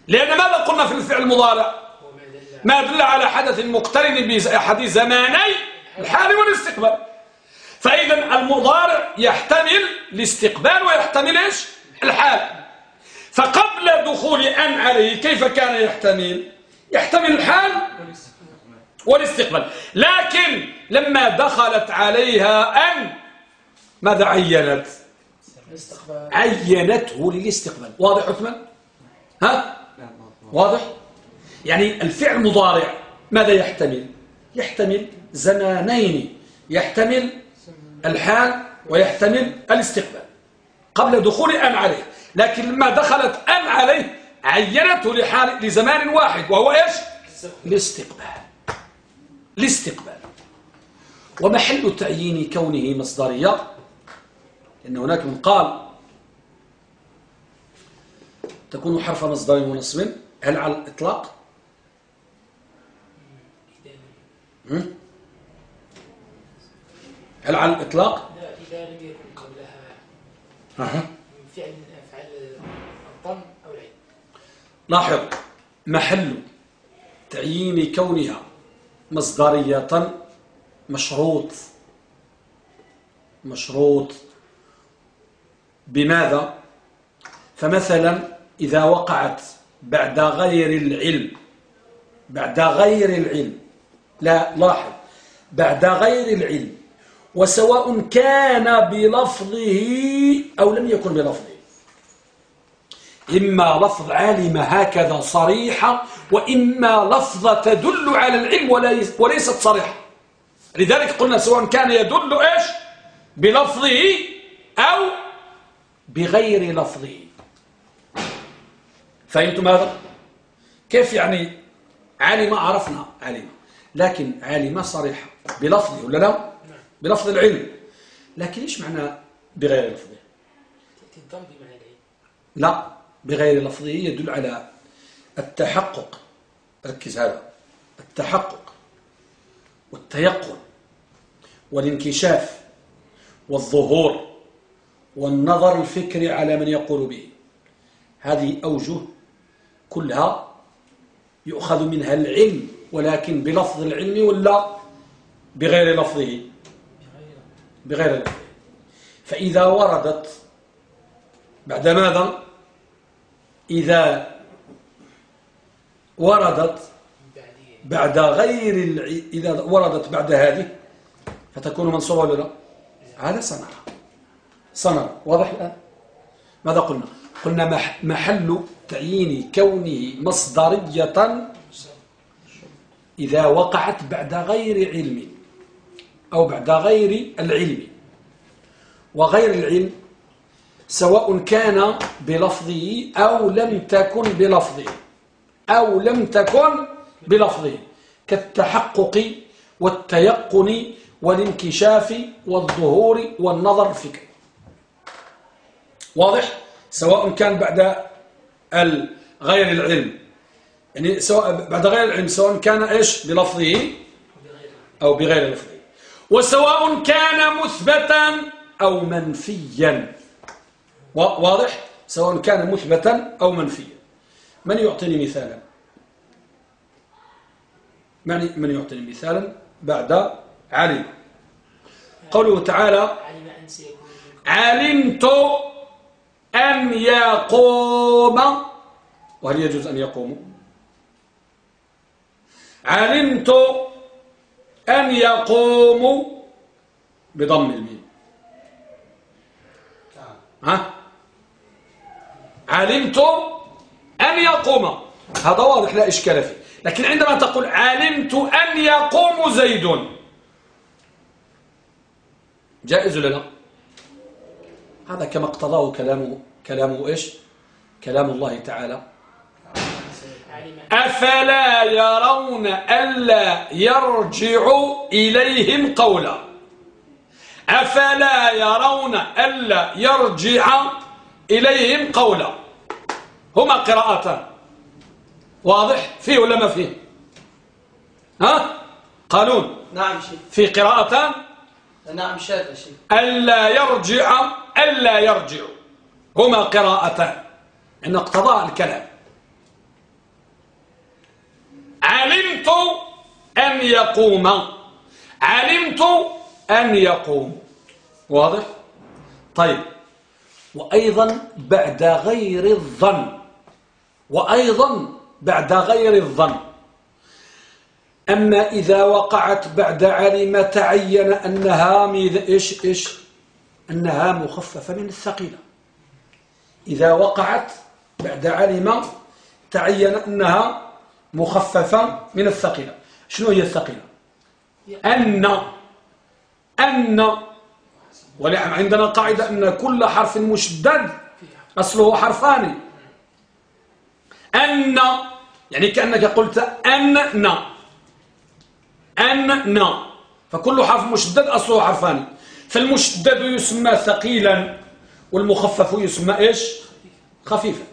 لأن ماذا قلنا في الفعل المضارع؟ ما دل على حدث مقترن بأحد زماني الحال والاستقبال. فإذا المضارع يحتمل الاستقبال ويحتمل إيش؟ الحال. فقبل دخول أن عليه كيف كان يحتمل؟ يحتمل الحال والاستقبال. لكن لما دخلت عليها أن ماذا عينت؟ عينته للاستقبال. واضح عثمان؟ ها؟ واضح؟ يعني الفعل مضارع. ماذا يحتمل؟ يحتمل زمانين يحتمل الحال ويحتمل الاستقبال. قبل دخول أن عليه. لكن لما دخلت أن عليه عينته لحال لزمان واحد وهو إيش؟ الاستقبال. الاستقبال. ومحل تعيين كونه مصدرية إن هناك من قال تكون حرف مصدر ونصب هل على الإطلاق؟ هل على الإطلاق؟ لا إذا لم يكن قبلها فعل من أفعال الضم أو العين لاحظ محل تعيين كونها مصدرية مشروط. مشروط. بماذا؟ فمثلا إذا وقعت بعد غير العلم بعد غير العلم لا لاحظ بعد غير العلم وسواء كان بلفظه أو لم يكن بلفظه. إما لفظ عالم هكذا صريحة وإما لفظة تدل على العلم وليس- وليست صريحة. لذلك قلنا سواء كان يدل إيش؟ بلفظه أو بغير لفظه. فهمتم هذا؟ كيف يعني علم عرفنا علم لكن علم صريحة بلفظه ولا لا؟ بلفظ العلم. لكن إيش معنى بغير لفظه؟ لا بغير لفظه يدل على التحقق. ركز هذا. التحقق والتيقن والانكشاف والظهور. والنظر الفكري على من يقول به. هذه أوجه كلها يؤخذ منها العلم ولكن بلفظ العلم ولا بغير لفظه؟ بغير لفظه. فإذا وردت بعد ماذا؟ إذا وردت بعد غير. إذا وردت بعد هذه فتكون منصوبة لا؟ هذا صنع صنع واضح الآن؟ ماذا قلنا؟ قلنا مح... محل تعيين كونه مصدرية إذا وقعت بعد غير علم أو بعد غير العلم. وغير العلم سواء كان بلفظه أو لم تكن بلفظه أو لم تكن بلفظه كالتحقق والتيقن والانكشاف والظهور والنظر الفكري واضح؟ سواء كان بعد غير العلم. يعني سواء بعد غير العلم سواء كان إيش؟ بلفظه أو بغير لفظه. وسواء كان مثبتا أو منفيا. واضح؟ سواء كان مثبتا أو منفيا. من يعطيني مثالا؟ من من يعطيني مثالا بعد علم. قوله تعالى علمت أن يقوم؟ وهل يجوز أن يقوم؟ علمت أن يقوم بضم الميم. ها؟ علمت أن يقوم. هذا واضح لا إشكال فيه. لكن عندما تقول علمت أن يقوم زيد. جائز ولا لا؟ هذا كما اقتضاه كلامه كلامه إيش؟ كلام الله تعالى. أفلا يرون ألا يرجع إليهم قولا. أفلا يرون ألا يرجع إليهم قولا. هما قراءتان واضح؟ فيه ولا ما فيه؟ ها؟ قانون نعم شيخ. في قراءتان نعم شاذ شيخ. ألا يرجع ألا يرجع. هما قراءتان. إن اقتضاء الكلام. علمت أن يقوم. علمت أن يقوم. واضح؟ طيب. وأيضا بعد غير الظن. وأيضا بعد غير الظن. أما إذا وقعت بعد علم تعين أنها إيش إيش؟ أنها مخففة من الثقيلة. إذا وقعت بعد علم تعين أنها مخففة من الثقيلة. شنو هي الثقيلة؟ أن أن. عندنا قاعدة أن كل حرف مشدد أصله حرفان أن يعني كأنك قلت أن أن فكل حرف مشدد أصله حرفان فالمشدد يسمى ثقيلا. والمخفف يسمى إيش؟ خفيفا.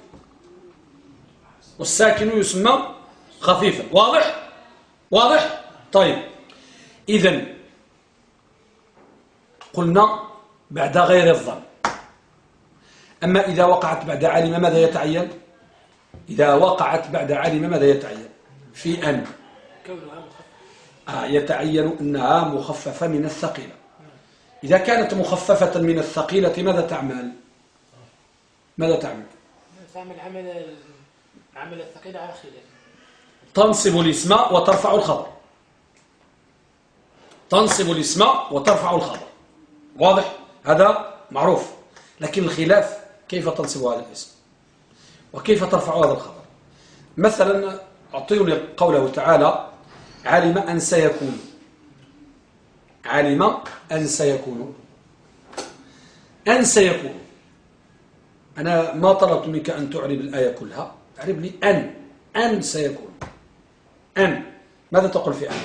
والساكن يسمى خفيفا. واضح؟ واضح؟ طيب. إذا قلنا بعد غير الظن. أما إذا وقعت بعد علم ماذا يتعين؟ إذا وقعت بعد علم ماذا يتعين؟ في أن. آه يتعين أنها مخففة من الثقيلة. إذا كانت مخففة من الثقيلة ماذا تعمل؟ ماذا تعمل؟ تعمل عمل عمل الثقيلة على خلاف تنصب الاسم وترفع الخبر. تنصب الاسم وترفع الخبر. واضح؟ هذا معروف. لكن الخلاف كيف تنصب هذا الاسم؟ وكيف ترفع هذا الخبر؟ مثلا أعطيني قوله تعالى علم أن سيكون علم أن سيكون. أن سيكون. أنا ما طلبت منك أن تعرب الآية كلها. أعرب لي أن. أن سيكون. أن. ماذا تقول في أن؟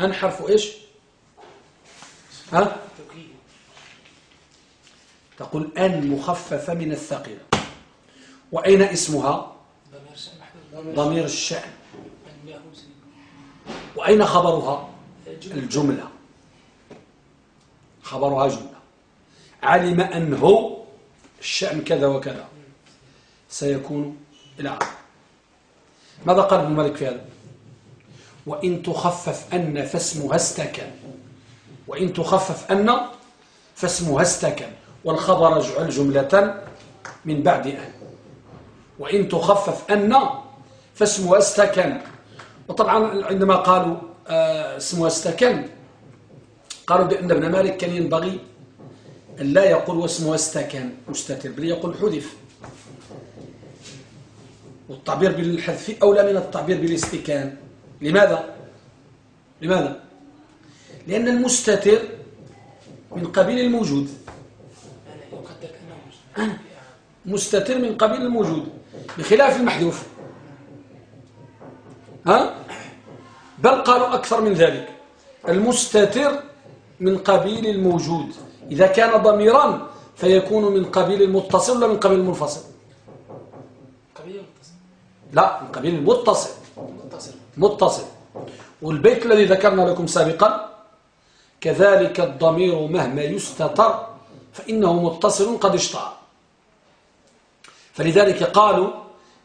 أن حرف إيش؟ ها؟ تقول أن مخففة من الثقيلة. وأين اسمها؟ ضمير الشأن. وأين خبرها؟ الجملة. خبرها جملة. علم أنه الشأن كذا وكذا. سيكون إلى آخر ماذا قال ابن مالك في هذا؟ وإن تخفف أن فاسمها استكن. وإن تخفف أن فاسمها استكن. والخبر اجعل جملة من بعد أن وإن تخفف أن فاسمها استكن. وطبعا عندما قالوا آه، اسمها استكن. قالوا بأن ابن مالك كان ينبغي أن لا يقول واسمها استكن مستتر بل يقول حذف. والتعبير بالحذف أولى من التعبير بالاستكان. لماذا؟ لماذا؟ لأن المستتر من قبيل الموجود. مستتر من قبيل الموجود بخلاف المحذوف. ها؟ بل قالوا أكثر من ذلك. المستتر من قبيل الموجود. إذا كان ضميرا فيكون من قبيل المتصل ولا من قبيل المنفصل؟ قبيل متصل لا من قبيل المتصل. متصل. متصل. والبيت الذي ذكرنا لكم سابقا كذلك الضمير مهما يستتر فإنه متصل قد اشتهر فلذلك قالوا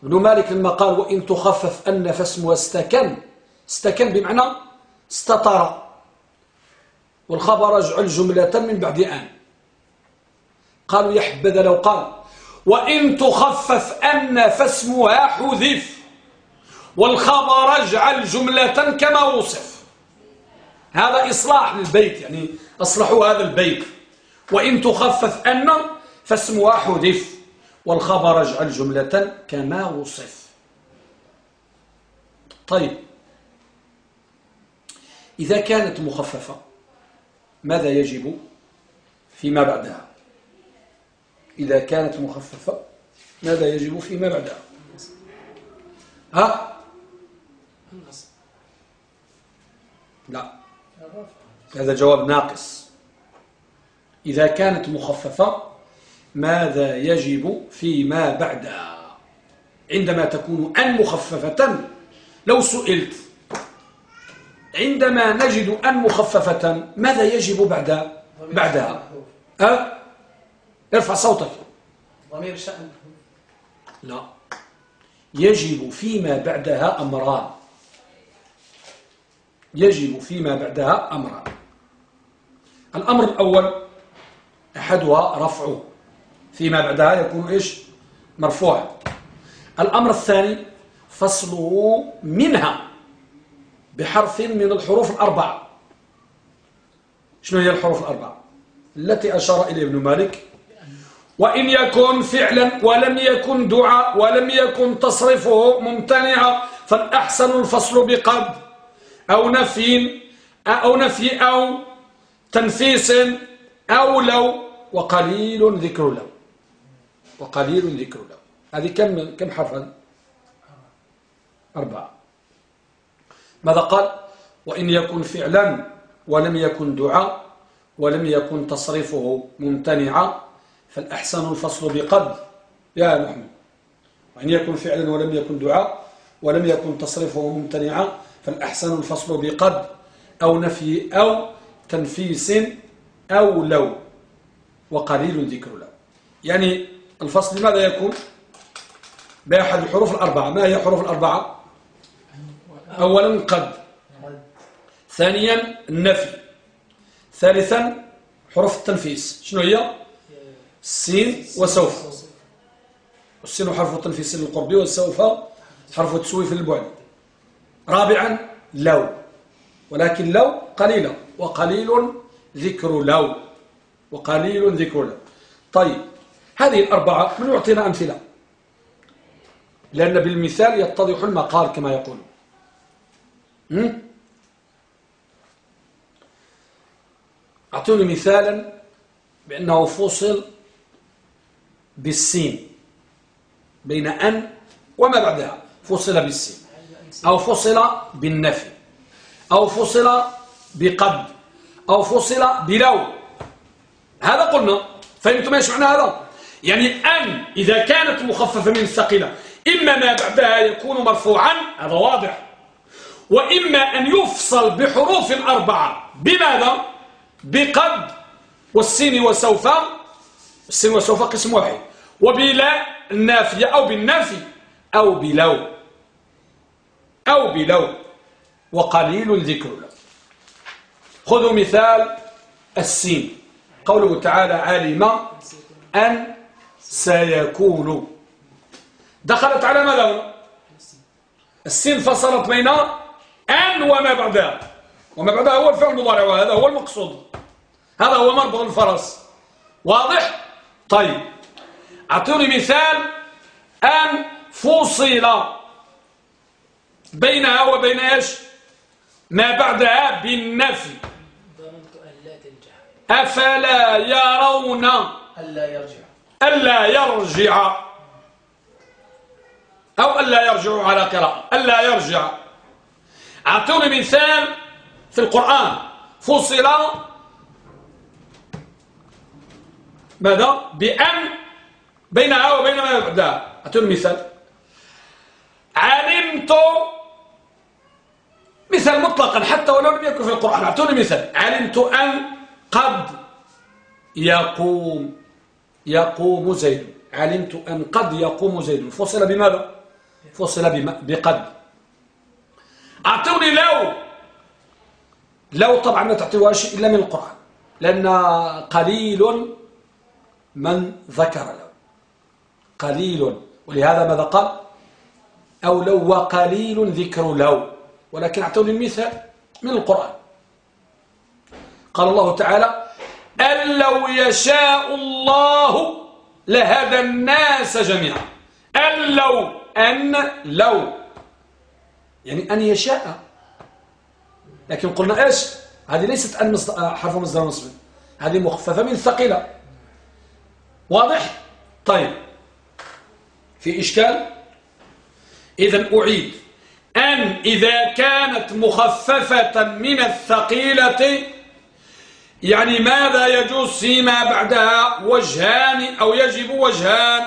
ابن مالك لما قال وإن تخفف أن فاسمها استكن استكن بمعنى استطر والخبر اجعل جملة من بعد أن. قالوا يحبذ لو قال وإن تخفف أن فاسمها حذف والخبر اجعل جملة كما وصف. هذا إصلاح للبيت يعني أصلحوا هذا البيت. وإن تخفف أن فاسمها حذف والخبر اجعل جملة كما وصف. طيب إذا كانت مخففة ماذا يجب فيما بعدها؟ إذا كانت مخففة ماذا يجب فيما بعدها؟ ها؟ لا. هذا جواب ناقص. إذا كانت مخففة ماذا يجب فيما بعدها؟ عندما تكون أن مخففة لو سئلت عندما نجد أن مخففة ماذا يجب بعد بعدها؟ أه؟ ارفع صوتك. ضمير شأن لا. يجب فيما بعدها أمران. يجب فيما بعدها أمران. الأمر الأول أحدها رفعه فيما بعدها يكون إيش؟ مرفوعا الأمر الثاني فصله منها. بحرف من الحروف الأربعة. شنو هي الحروف الأربعة؟ التي أشار إليه ابن مالك. وإن يكن فعلا ولم يكن دعاء ولم يكن تصرفه ممتنعا فالأحسن الفصل بقد أو نفي أو نفي أو تنفيس أو لو وقليل ذكر له. وقليل ذكر له. هذه كم كم حرف هذه أربعة. ماذا قال؟ وإن يكن فعلا ولم يكن دعاء ولم يكن تصريفه ممتنعا فالأحسن الفصل بقد. يا محمد وإن يكن فعلا ولم يكن دعاء ولم يكن تصريفه ممتنعا فالأحسن الفصل بقد. أو نفي أو تنفيس أو لو. وقليل ذكر له. يعني الفصل ماذا يكون؟ بأحد الحروف الأربعة. ما هي الحروف الأربعة؟ أولا قد. ثانيا النفي. ثالثا حروف التنفيس. شنو هي؟ السين وسوف. السين حرف التنفيس للقرب والسوف حرف التسويف للبعد. رابعا لو. ولكن لو قليلة وقليل ذكر لو. وقليل ذكر لو. طيب. هذه الأربعة من يعطينا أمثلة. لأن بالمثال يتضح المقال كما يقول. أعطوني مثالا بأنه فصل بالسين بين أن وما بعدها. فصل بالسين. أو فصل بالنفي. أو فصل بقد. أو فصل بلو. هذا قلنا. فهمتم إيش معنى هذا؟ يعني أن إذا كانت مخففة من الثقيلة إما ما بعدها يكون مرفوعا هذا واضح. وإما أن يفصل بحروف أربعة بماذا؟ بقد والسين وسوف السين وسوف قسم واحد. وبلا النافية أو بالنافي أو بلو. أو بلو. وقليل ذكر له خذوا مثال السين. قوله تعالى علم أن سيكون. دخلت على ماذا؟ السين فصلت بين أن وما بعدها. وما بعدها هو الفعل المضارع وهذا هو المقصود. هذا هو مربط الفرس. واضح؟ طيب. أعطوني مثال أن فصل بينها وبين إيش؟ ما بعدها بالنفي. أفلا يرون؟ ألا يرجع. ألا يرجع. أو ألا يرجع على قراءة. ألا يرجع. أعطوني مثال في القرآن. فصل ماذا؟ بأن بينها وبين ما أعطوني مثال. علمت مثال مطلقا حتى ولو لم يكن في القرآن. أعطوني مثال. علمت أن قد يقوم يقوم زيد. علمت أن قد يقوم زيد. فصل بماذا؟ فصل بقد. أعطوني لو. لو طبعا ما تعطيها شيء إلا من القرآن. لأن قليل من ذكر له. قليل. ولهذا ماذا قال؟ أو لو وقليل ذكر لو ولكن أعطوني المثال من القرآن. قال الله تعالى أن لو يشاء الله لهدى الناس جميعا. أن لو أن لو. يعني أن يشاء. لكن قلنا إيش؟ هذه ليست أن حرف مصدر نصب. هذه مخففة من ثقيلة. واضح؟ طيب. في إشكال؟ إذا أعيد. أن إذا كانت مخففة من الثقيلة يعني ماذا يجوز فيما بعدها؟ وجهان أو يجب وجهان.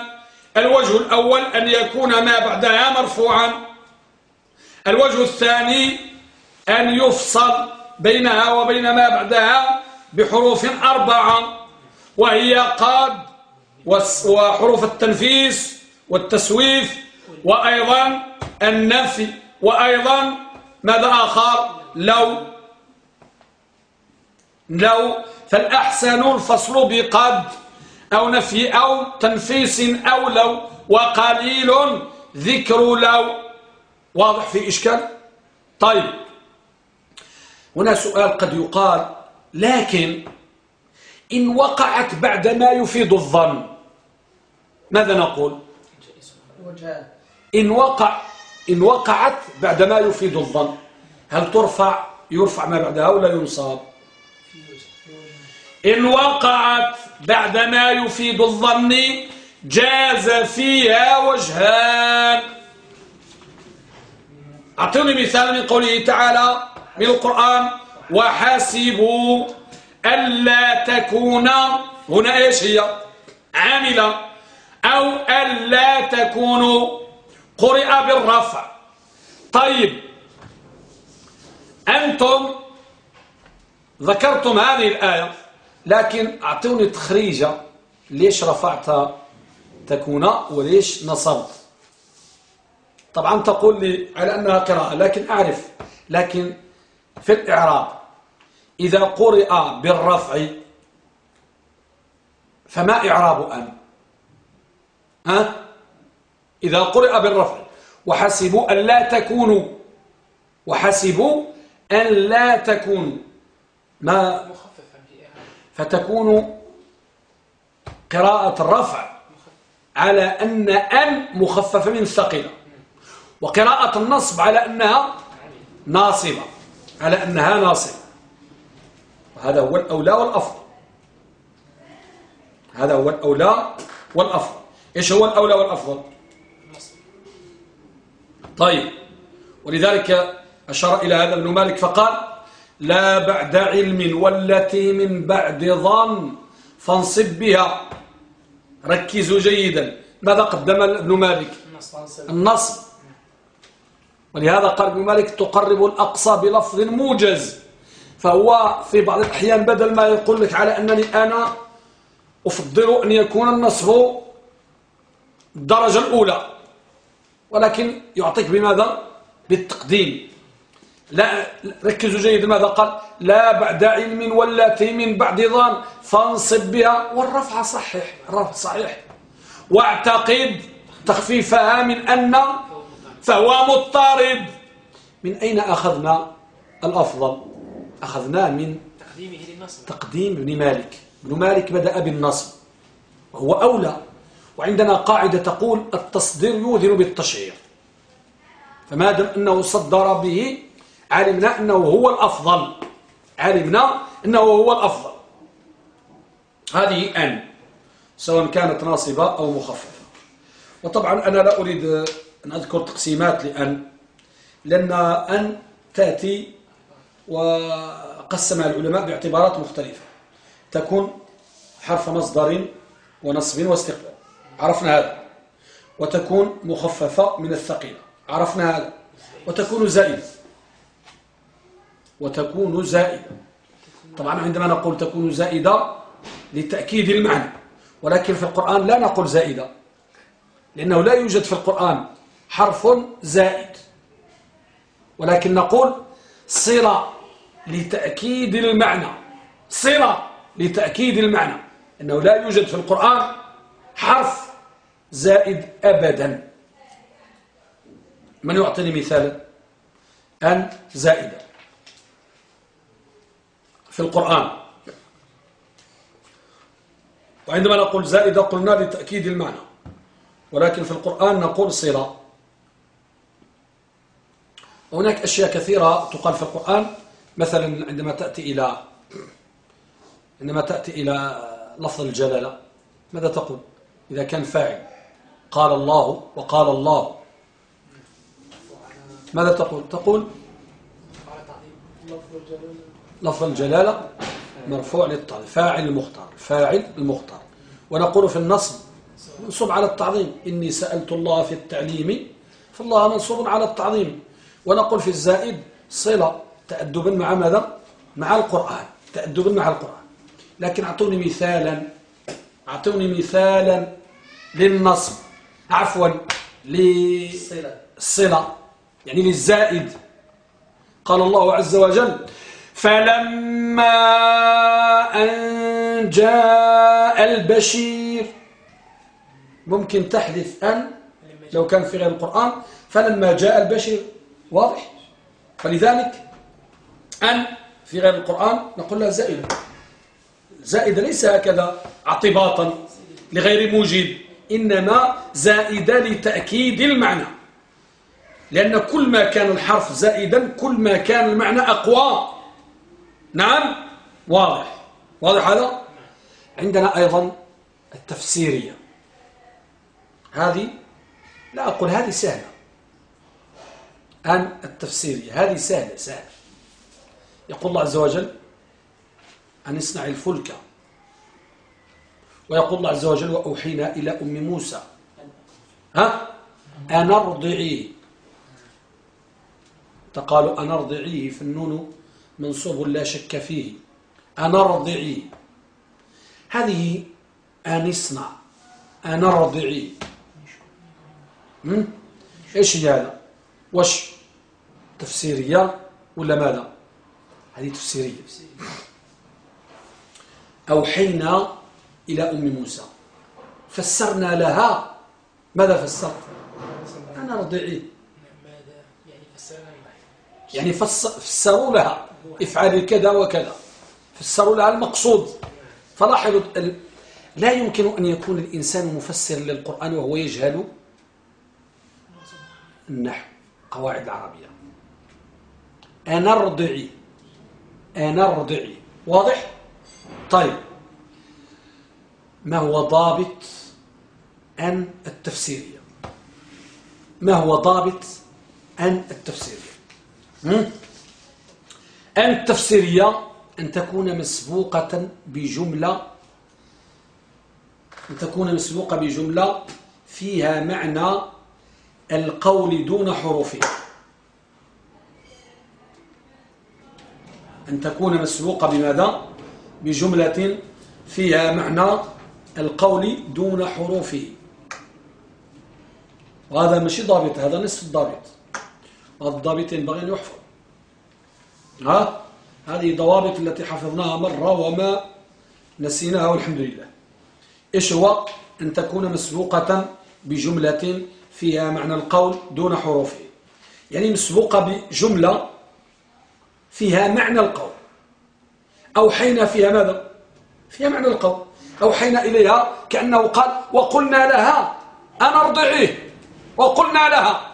الوجه الأول أن يكون ما بعدها مرفوعا. الوجه الثاني أن يفصل بينها وبين ما بعدها بحروف أربعة وهي قاد وحروف التنفيس والتسويف وأيضا النفي وأيضا ماذا آخر؟ لو. لو. فالأحسن الفصل بقد أو نفي أو تنفيس أو لو وقليل ذكر لو. واضح في إشكال؟ طيب. هنا سؤال قد يقال لكن إن وقعت بعد ما يفيد الظن ماذا نقول؟ إن وقع إن وقعت بعد ما يفيد الظن هل ترفع؟ يرفع ما بعدها ولا ينصاب؟ إن وقعت بعد ما يفيد الظن جاز فيها وجهان. أعطوني مثال من قوله تعالى من القرآن وحاسبوا ألا تكون هنا إيش هي؟ عاملة أو ألا تكونوا قرئ بالرفع. طيب أنتم ذكرتم هذه الآية لكن أعطوني تخريجة ليش رفعت تكون وليش نصبت. طبعا تقول لي على أنها قراءة لكن أعرف لكن في الإعراب إذا قرئ بالرفع فما إعراب أن؟ ها؟ إذا قرئ بالرفع وحسبوا أن لا تكونوا وحسبوا أن لا تكونوا ما؟ فتكون قراءة الرفع على أن أن مخففة من الثقيلة. وقراءة النصب على أنها ناصبة. على أنها ناصبة. هذا هو الأولى والأفضل. هذا هو الأولى والأفضل. إيش هو الأولى والأفضل؟ طيب. ولذلك أشار إلى هذا ابن مالك فقال لا بعد علم والتي من بعد ظن فانصب بها. ركزوا جيدا. ماذا قدم ابن مالك؟ النصب. ولهذا قال ابن مالك تقرب الأقصى بلفظ موجز فهو في بعض الأحيان بدل ما يقول لك على أنني أنا أفضل أن يكون النصب الدرجة الأولى ولكن يعطيك بماذا؟ بالتقديم. لا ركزوا جيدا ماذا قال لا بعد علم والتي من بعد ظن فانصب بها والرفع صحيح الرفع صحيح. واعتقد تخفيفها من أن فهو مضطرد من أين أخذنا الأفضل؟ أخذناه من تقديم ابن مالك. ابن مالك بدأ بالنصب وهو أولى. وعندنا قاعدة تقول التصدير يوذن بالتشعير فما دام أنه صدر به علمنا أنه هو الأفضل. علمنا أنه هو الأفضل. هذه أن سواء كانت ناصبة أو مخففة. وطبعا أنا لا أريد أن أذكر تقسيمات لأن لأن أن تأتي وقسمها العلماء باعتبارات مختلفة. تكون حرف مصدر ونصب واستقبال. عرفنا هذا. وتكون مخففة من الثقيلة. عرفنا هذا. وتكون زائدة. وتكون زائدة. طبعا عندما نقول تكون زائدة لتأكيد المعنى ولكن في القرآن لا نقول زائدة لأنه لا يوجد في القرآن حرف زائد. ولكن نقول صلة لتأكيد المعنى. صلة لتأكيد المعنى. أنه لا يوجد في القرآن حرف زائد أبدا. من يعطيني مثالا؟ أن زائدة في القرآن. وعندما نقول زائدة قلنا لتأكيد المعنى. ولكن في القرآن نقول صلة. هناك أشياء كثيرة تقال في القرآن. مثلا عندما تأتي إلى عندما تأتي إلى لفظ الجلالة ماذا تقول؟ إذا كان فاعل. قال الله وقال الله. ماذا تقول؟ تقول لفظ الجلالة مرفوع للطعظيم. فاعل المختار فاعل المختار. ونقول في النصب منصوب على التعظيم. إني سألت الله في التعليم فالله منصوب على التعظيم. ونقول في الزائد صلة تأدبا مع ماذا؟ مع القرآن تأدبا مع القرآن. لكن أعطوني مثالا أعطوني مثالا للنصب. عفوا للصلة يعني للزائد. قال الله عز وجل فلما أن جاء البشير ممكن تحدث أن لو كان في غير القرآن فلما جاء البشير واضح؟ فلذلك أن في غير القرآن نقول لها زائدة زائدة ليس هكذا اعتباطا لغير موجد إنما زائدة لتأكيد المعنى. لأن كل ما كان الحرف زائدا كل ما كان المعنى أقوى. نعم؟ واضح. واضح هذا؟ عندنا أيضا التفسيرية. هذه لا أقول هذه سهلة. أن التفسيرية. هذه سهلة سهلة. يقول الله عز وجل أن اصنع الفلك. ويقول الله عز وجل وأوحينا إلى أم موسى. ها؟ أن ارضعيه تقال أن ارضعيه في النون منصوب لا شك فيه. أن هذه أن اصنع. أن ارضعيه إيش هي هذا؟ وش؟ تفسيرية ولا ماذا؟ هذه تفسيرية. أوحينا إلى أم موسى. فسرنا لها. ماذا فسرت؟ أنا رضيعي. يعني فسروا لها. افعلي كذا وكذا. فسروا لها المقصود. فلاحظوا لا يمكن أن يكون الإنسان مفسر للقرآن وهو يجهل النحو قواعد العربية أنا ارضعي أنا ارضعي واضح؟ طيب. ما هو ضابط أن التفسيرية؟ ما هو ضابط أن التفسيرية؟ أن التفسيرية أن تكون مسبوقة بجملة أن تكون مسبوقة بجملة فيها معنى القول دون حروفه أن تكون مسبوقة بماذا؟ بجملة فيها معنى القول دون حروفه. وهذا ماشي ضابط هذا نصف الضابط. الضابط ينبغي أن يحفظ. ها؟ هذه ضوابط التي حفظناها مرة وما نسيناها والحمد لله. إيش هو؟ أن تكون مسبوقة بجملة فيها معنى القول دون حروفه. يعني مسبوقة بجملة فيها معنى القول. أوحينا فيها ماذا؟ فيها معنى القول. أوحينا إليها كأنه قال وقلنا لها أنا ارضعيه وقلنا لها.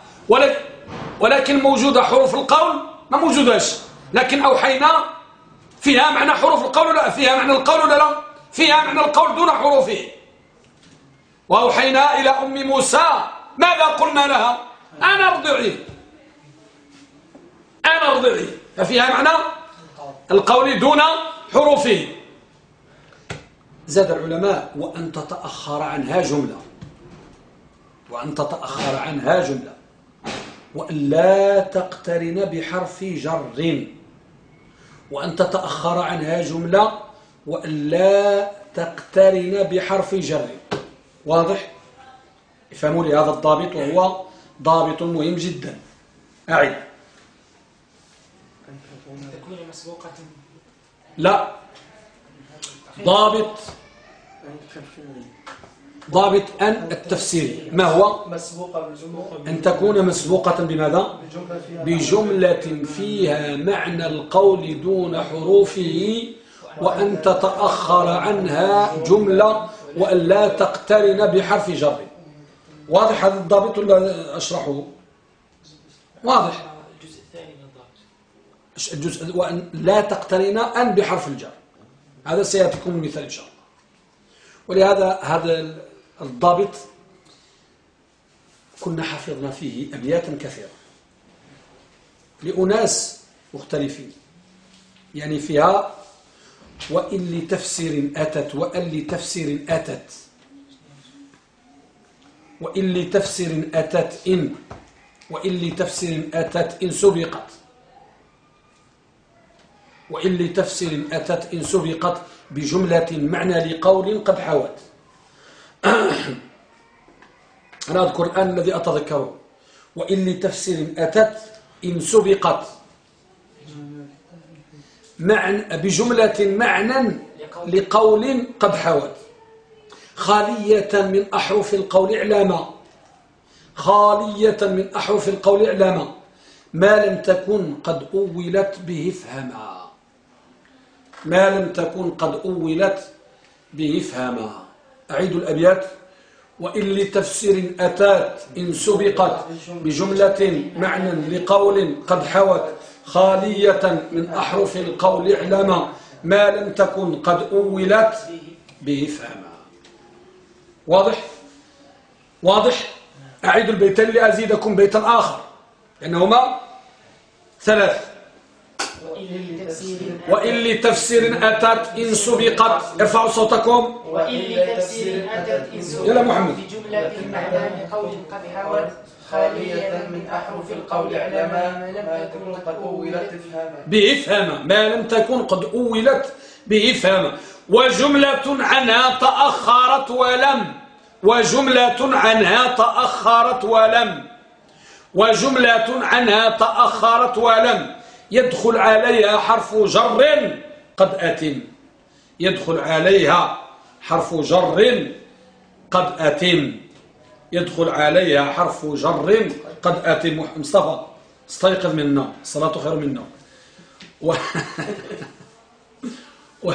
ولكن موجودة حروف القول؟ ما موجوداش. لكن أوحينا فيها معنى حروف القول لا فيها معنى القول لا لا؟ فيها معنى القول دون حروفه. وأوحينا إلى أم موسى. ماذا قلنا لها؟ أنا ارضعي أنا ارضعي ففيها معنى القول دون حروفه. زاد العلماء وأن تتأخر عنها جملة. وأن تتأخر عنها جملة. وأن لا تقترن بحرف جر. وأن تتأخر عنها جملة. وأن لا تقترن بحرف جر. واضح؟ افهموا لي هذا الضابط وهو ضابط مهم جدا. أعد. مسبوقة. لا. ضابط. ضابط أن التفسيري ما هو؟ أن تكون مسبوقة بماذا؟ بجملة فيها معنى القول دون حروفه وأن تتأخر عنها جملة وأن لا تقترن بحرف جر. واضح هذا الضابط ولا أشرحه؟ واضح الجزء الثاني من الضابط الجزء وأن لا تقترن أن بحرف الجر. هذا سيأتيكم المثال إن شاء الله. ولهذا هذا الضابط كنا حفظنا فيه أبياتا كثيرة. لأناس مختلفين. يعني فيها وإن لتفسير أتت وأن لتفسير أتت. وإن لتفسير أتت إن. وإن لتفسير أتت إن سبقت. وإن لتفسير أتت إن سبقت بجملة معنى لقول قد حوت. أنا أذكر الآن الذي أتذكره. وإن لتفسير أتت إن سبقت. معنى بجملة معنى لقول قد حوت. خالية من أحرف القول إعلاما. خالية من أحرف القول إعلاما. ما لم تكن قد أولت به فهما. ما لم تكن قد أولت به فهما أعيد الأبيات. وإن لتفسير أتات إن سبقت بجملة معنى لقول قد حوت خالية من أحرف القول إعلاما ما لم تكن قد أولت به فهما واضح؟ واضح؟ أعيد البيتين لأزيدكم بيتا آخر. لأنهما ثلاث وإن لتفسير أتت إن سبقت. ارفعوا صوتكم. وإن لتفسير أتت إن سبقت. يلا محمد. بجملة معنى لقول قد حوت خالية من أحرف القول إعلاما ما لم تكن قد أولت تفهمها بإفهام ما لم تكن قد أولت بإفهام وجملة عنها تأخرت ولم. وجملة عنها تأخرت ولم. وجملة عنها تأخرت ولم. يدخل عليها حرف جر. قد أتم. يدخل عليها حرف جر. قد أتم. يدخل عليها حرف جر. قد أتم. مصطفى استيقظ من النوم الصلاة خير من النوم و... و...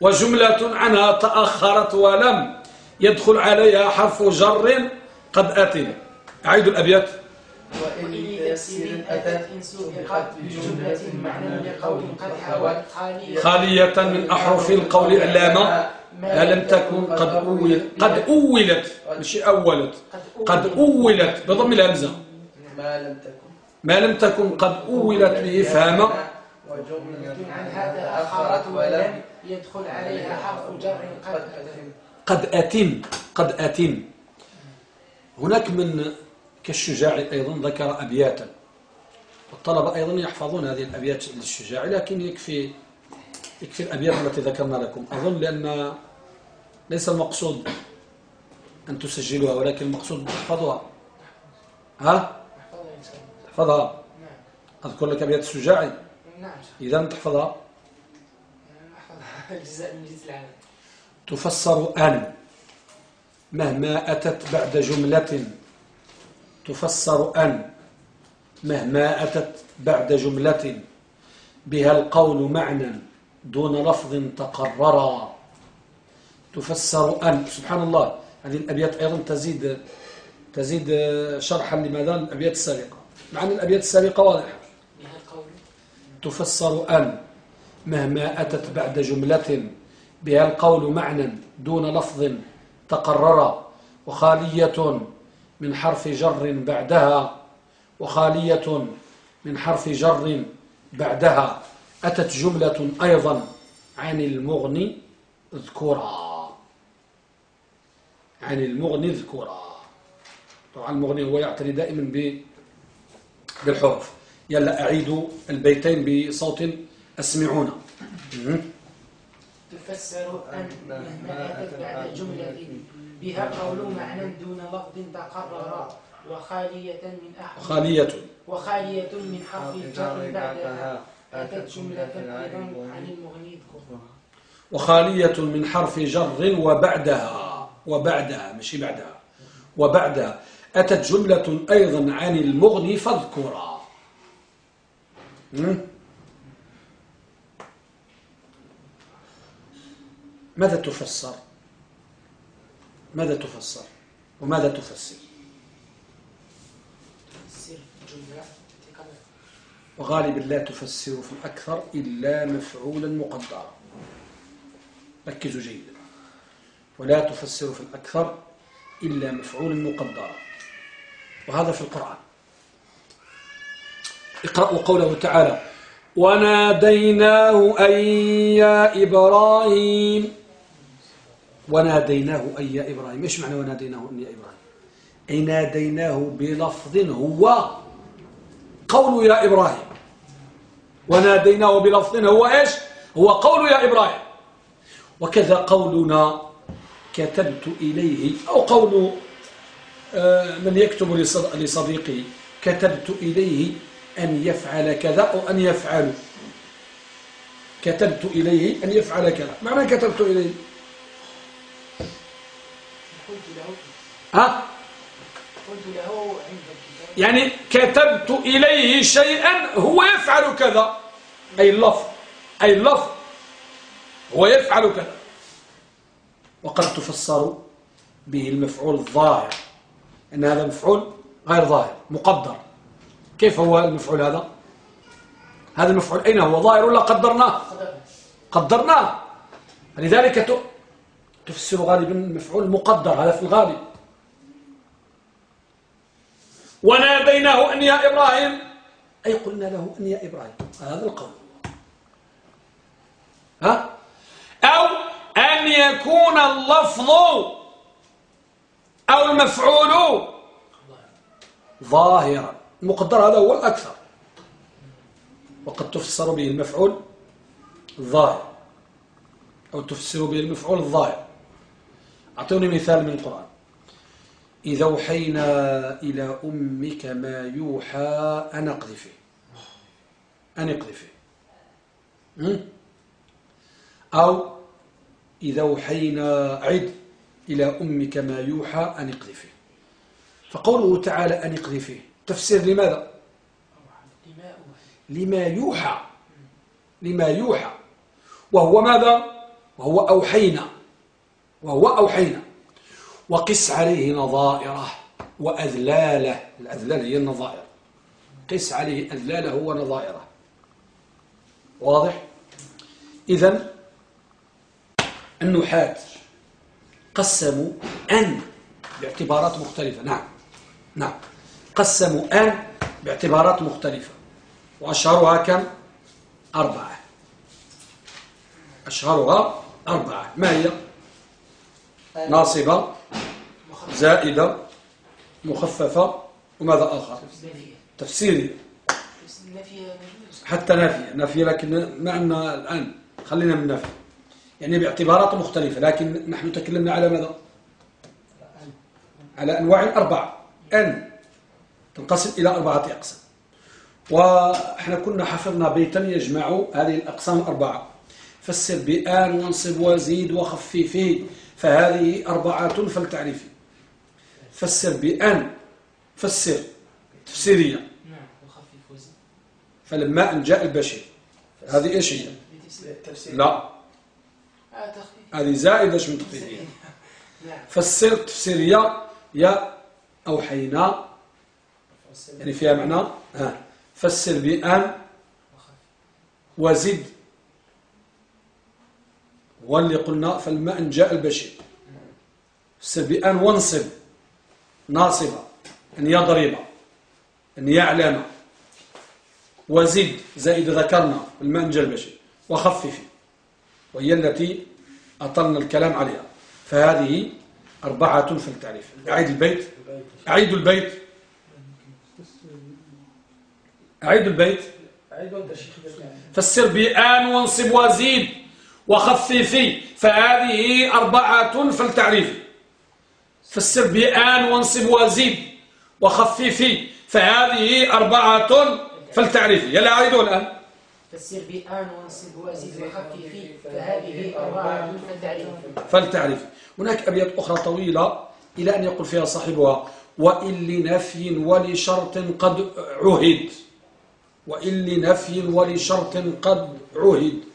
وجملة عنها تأخرت ولم يدخل عليها حرف جر. قد أتم. أعيد الأبيات. وإن لتفسير أتت إن سبقت بجملة معنى لقول قد حوت خالية من أحرف القول علامة ما لم تكن قد أولت. قد أولت. مش أولت. قد أولت بضم الهمزة ما لم تكن. ما لم تكن قد أولت بإفهام وجملة عن هذا أخرت ولم يدخل عليها حرف جر قد قد قد أتم أتم. قد أتم. هناك من كالشجاعي أيضا ذكر أبياتا الطلبة أيضا يحفظون هذه الأبيات للشجاعي لكن يكفي يكفي الأبيات التي ذكرنا لكم. أظن لأن ليس المقصود أن تسجلوها ولكن المقصود تحفظها ها؟ تحفظها أذكر لك أبيات الشجاعي. نعم. إذا تحفظها. تفسر أن مهما أتت بعد جملة. تفسر أن مهما أتت بعد جملة بها القول معنى دون لفظ تقررا. تفسر أن سبحان الله هذه الأبيات أيضا تزيد تزيد شرحا لماذا؟ الأبيات السابقة. مع أن الأبيات السابقة واضحة تفسر أن مهما أتت بعد جملة بها القول معنى دون لفظ تقرر وخالية من حرف جر بعدها وخالية من حرف جر بعدها. أتت جملة أيضا عن المغني اذكرا. عن المغني اذكرا. طبعا المغني هو يعتني دائما بالحروف. يلا أعيد البيتين بصوت أسمعونا. تفسر أن مهما أتت بعد جملة. بها قول معنى دون لفظ تقرر. وخالية من أحد. خالية. وخالية من حرف الجر بعدها. أتت جملة أيضا عن المغني وخالية من حرف جر وبعدها. وبعدها ماشي بعدها. وبعدها. أتت جملة أيضا عن المغني فاذكرا. ماذا تفسر؟ ماذا تفسر؟ وماذا تفسر؟ وغالبا لا تفسر في الأكثر إلا مفعولا مقدرا. ركزوا جيدا. ولا تفسر في الأكثر إلا مفعولا مقدرا. وهذا في القرآن. اقرأوا قوله تعالى وناديناه أن يا إبراهيم وناديناه أن يا إبراهيم. إيش معنى وناديناه أن يا إبراهيم؟ أي ناديناه بلفظ هو. قول يا إبراهيم. وناديناه بلفظ هو إيش؟ هو قول يا إبراهيم. وكذا قولنا كتبت إليه أو قول آه، من يكتب لصديقه كتبت إليه أن يفعل كذا أو أن يفعل. كتبت إليه أن يفعل كذا. معنى كتبت إليه؟ ها؟ يعني كتبت إليه شيئا هو يفعل كذا. أي اللفظ أي اللفظ هو يفعل كذا. وقد تفسر به المفعول الظاهر. أن هذا مفعول غير ظاهر مقدر. كيف هو المفعول هذا؟ هذا المفعول أين هو ظاهر ولا قدرناه؟ قدرناه. لذلك تفسر غالبا المفعول مقدر هذا في الغالب. وناديناه أن يا إبراهيم. أي قلنا له أن يا إبراهيم. هذا القول. ها؟ أو أن يكون اللفظ أو المفعول ظاهرا. المقدر هذا هو الأكثر. وقد تفسر به المفعول الظاهر أو تفسر به المفعول الظاهر أعطوني مثال من القرآن. إذا أوحينا إلى أمك ما يوحى أن أقذفه أن اقذفه أو إذا أوحينا عد إلى أمك ما يوحى أن اقذفه فقوله تعالى أن اقذفه تفسير لماذا؟ لما يوحى. لما يوحى. وهو ماذا؟ وهو أوحينا. وهو أوحينا. وقس عليه نظائره وأذلاله الأذلال هي النظائر. قس عليه أذلاله ونظائره واضح؟ إذن النحاة قسموا أن باعتبارات مختلفة. نعم. نعم. قسموا أن باعتبارات مختلفة. وأشهرها كم؟ أربعة. أشهرها أربعة. ما هي؟ ناصبة زائدة مخففة وماذا آخر؟ تفسيري. حتى نافية نافية لكن ما عندنا الآن. خلينا من نافية يعني باعتبارات مختلفة لكن نحن تكلمنا على ماذا؟ على أنواع أربعة أن تنقسم إلى أربعة أقسام. وإحنا كنا حفظنا بيتا يجمع هذه الأقسام الأربعة. فسر بآن وانصب وزيد وخففه فهذه أربعة فلتعرفي فسر بأن فسر تفسيرية. نعم فلما أن جاء البشير هذه إيش هي؟ لا. هذه زائدة من تخفيفية نعم. فسر تفسيرية يا أوحينا. يعني فيها معنى؟ ها. فسر بأن. وزد. هو اللي قلنا فالماء إن جاء البشير. بأن وانصب ناصبة أن يضرب أن يعلم. وزد زائد ذكرنا الماء إن جاء البشير. وخففي وهي التي أطلنا الكلام عليها. فهذه أربعة في التعريف. أعيد البيت. أعيد البيت. أعيد البيت. فسر بآن وانصب وزيد. وخففي فهذه أربعة في التعريف. فسر بآن وانصب وزيد. وخففي فهذه أربعة في التعريف. يلا أعيده الآن. فسر بآن وانصب وزيد وخففي فهذه أربعة في التعريف. فالتعريف هناك أبيات أخرى طويلة إلى أن يقول فيها صاحبها وإن لنفي ولشرط قد عهد. وإن لنفي ولشرط قد عهد.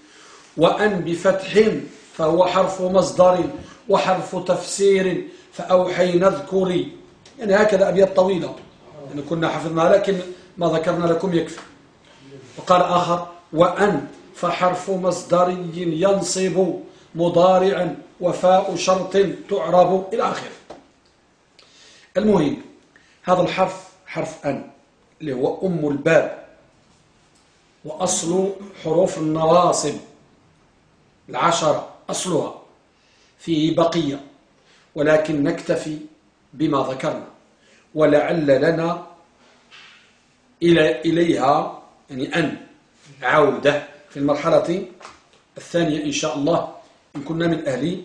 وأن بفتح فهو حرف مصدر وحرف تفسير فأوحينا اذكري. يعني هكذا أبيات طويلة. يعني كنا حفظنا لكن ما ذكرنا لكم يكفي. وقال آخر وأن فحرف مصدر ينصب مضارعا وفاء شرط تعرب إلى آخره. المهم هذا الحرف حرف أن اللي هو أم الباب. وأصل حروف النواصب. العشرة أصلها فيه بقية ولكن نكتفي بما ذكرنا ولعل لنا إلى إليها يعني أن عودة في المرحلة الثانية إن شاء الله إن كنا من أهل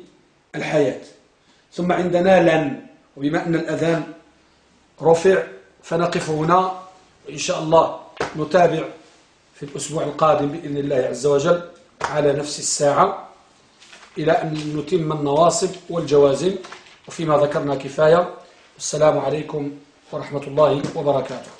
الحياة. ثم عندنا لن وبما أن الأذان رفع فنقف هنا وإن شاء الله نتابع في الأسبوع القادم بإذن الله عز وجل. على نفس الساعة إلى أن نتم النواصب والجوازم. وفيما ذكرنا كفاية السلام عليكم ورحمة الله وبركاته.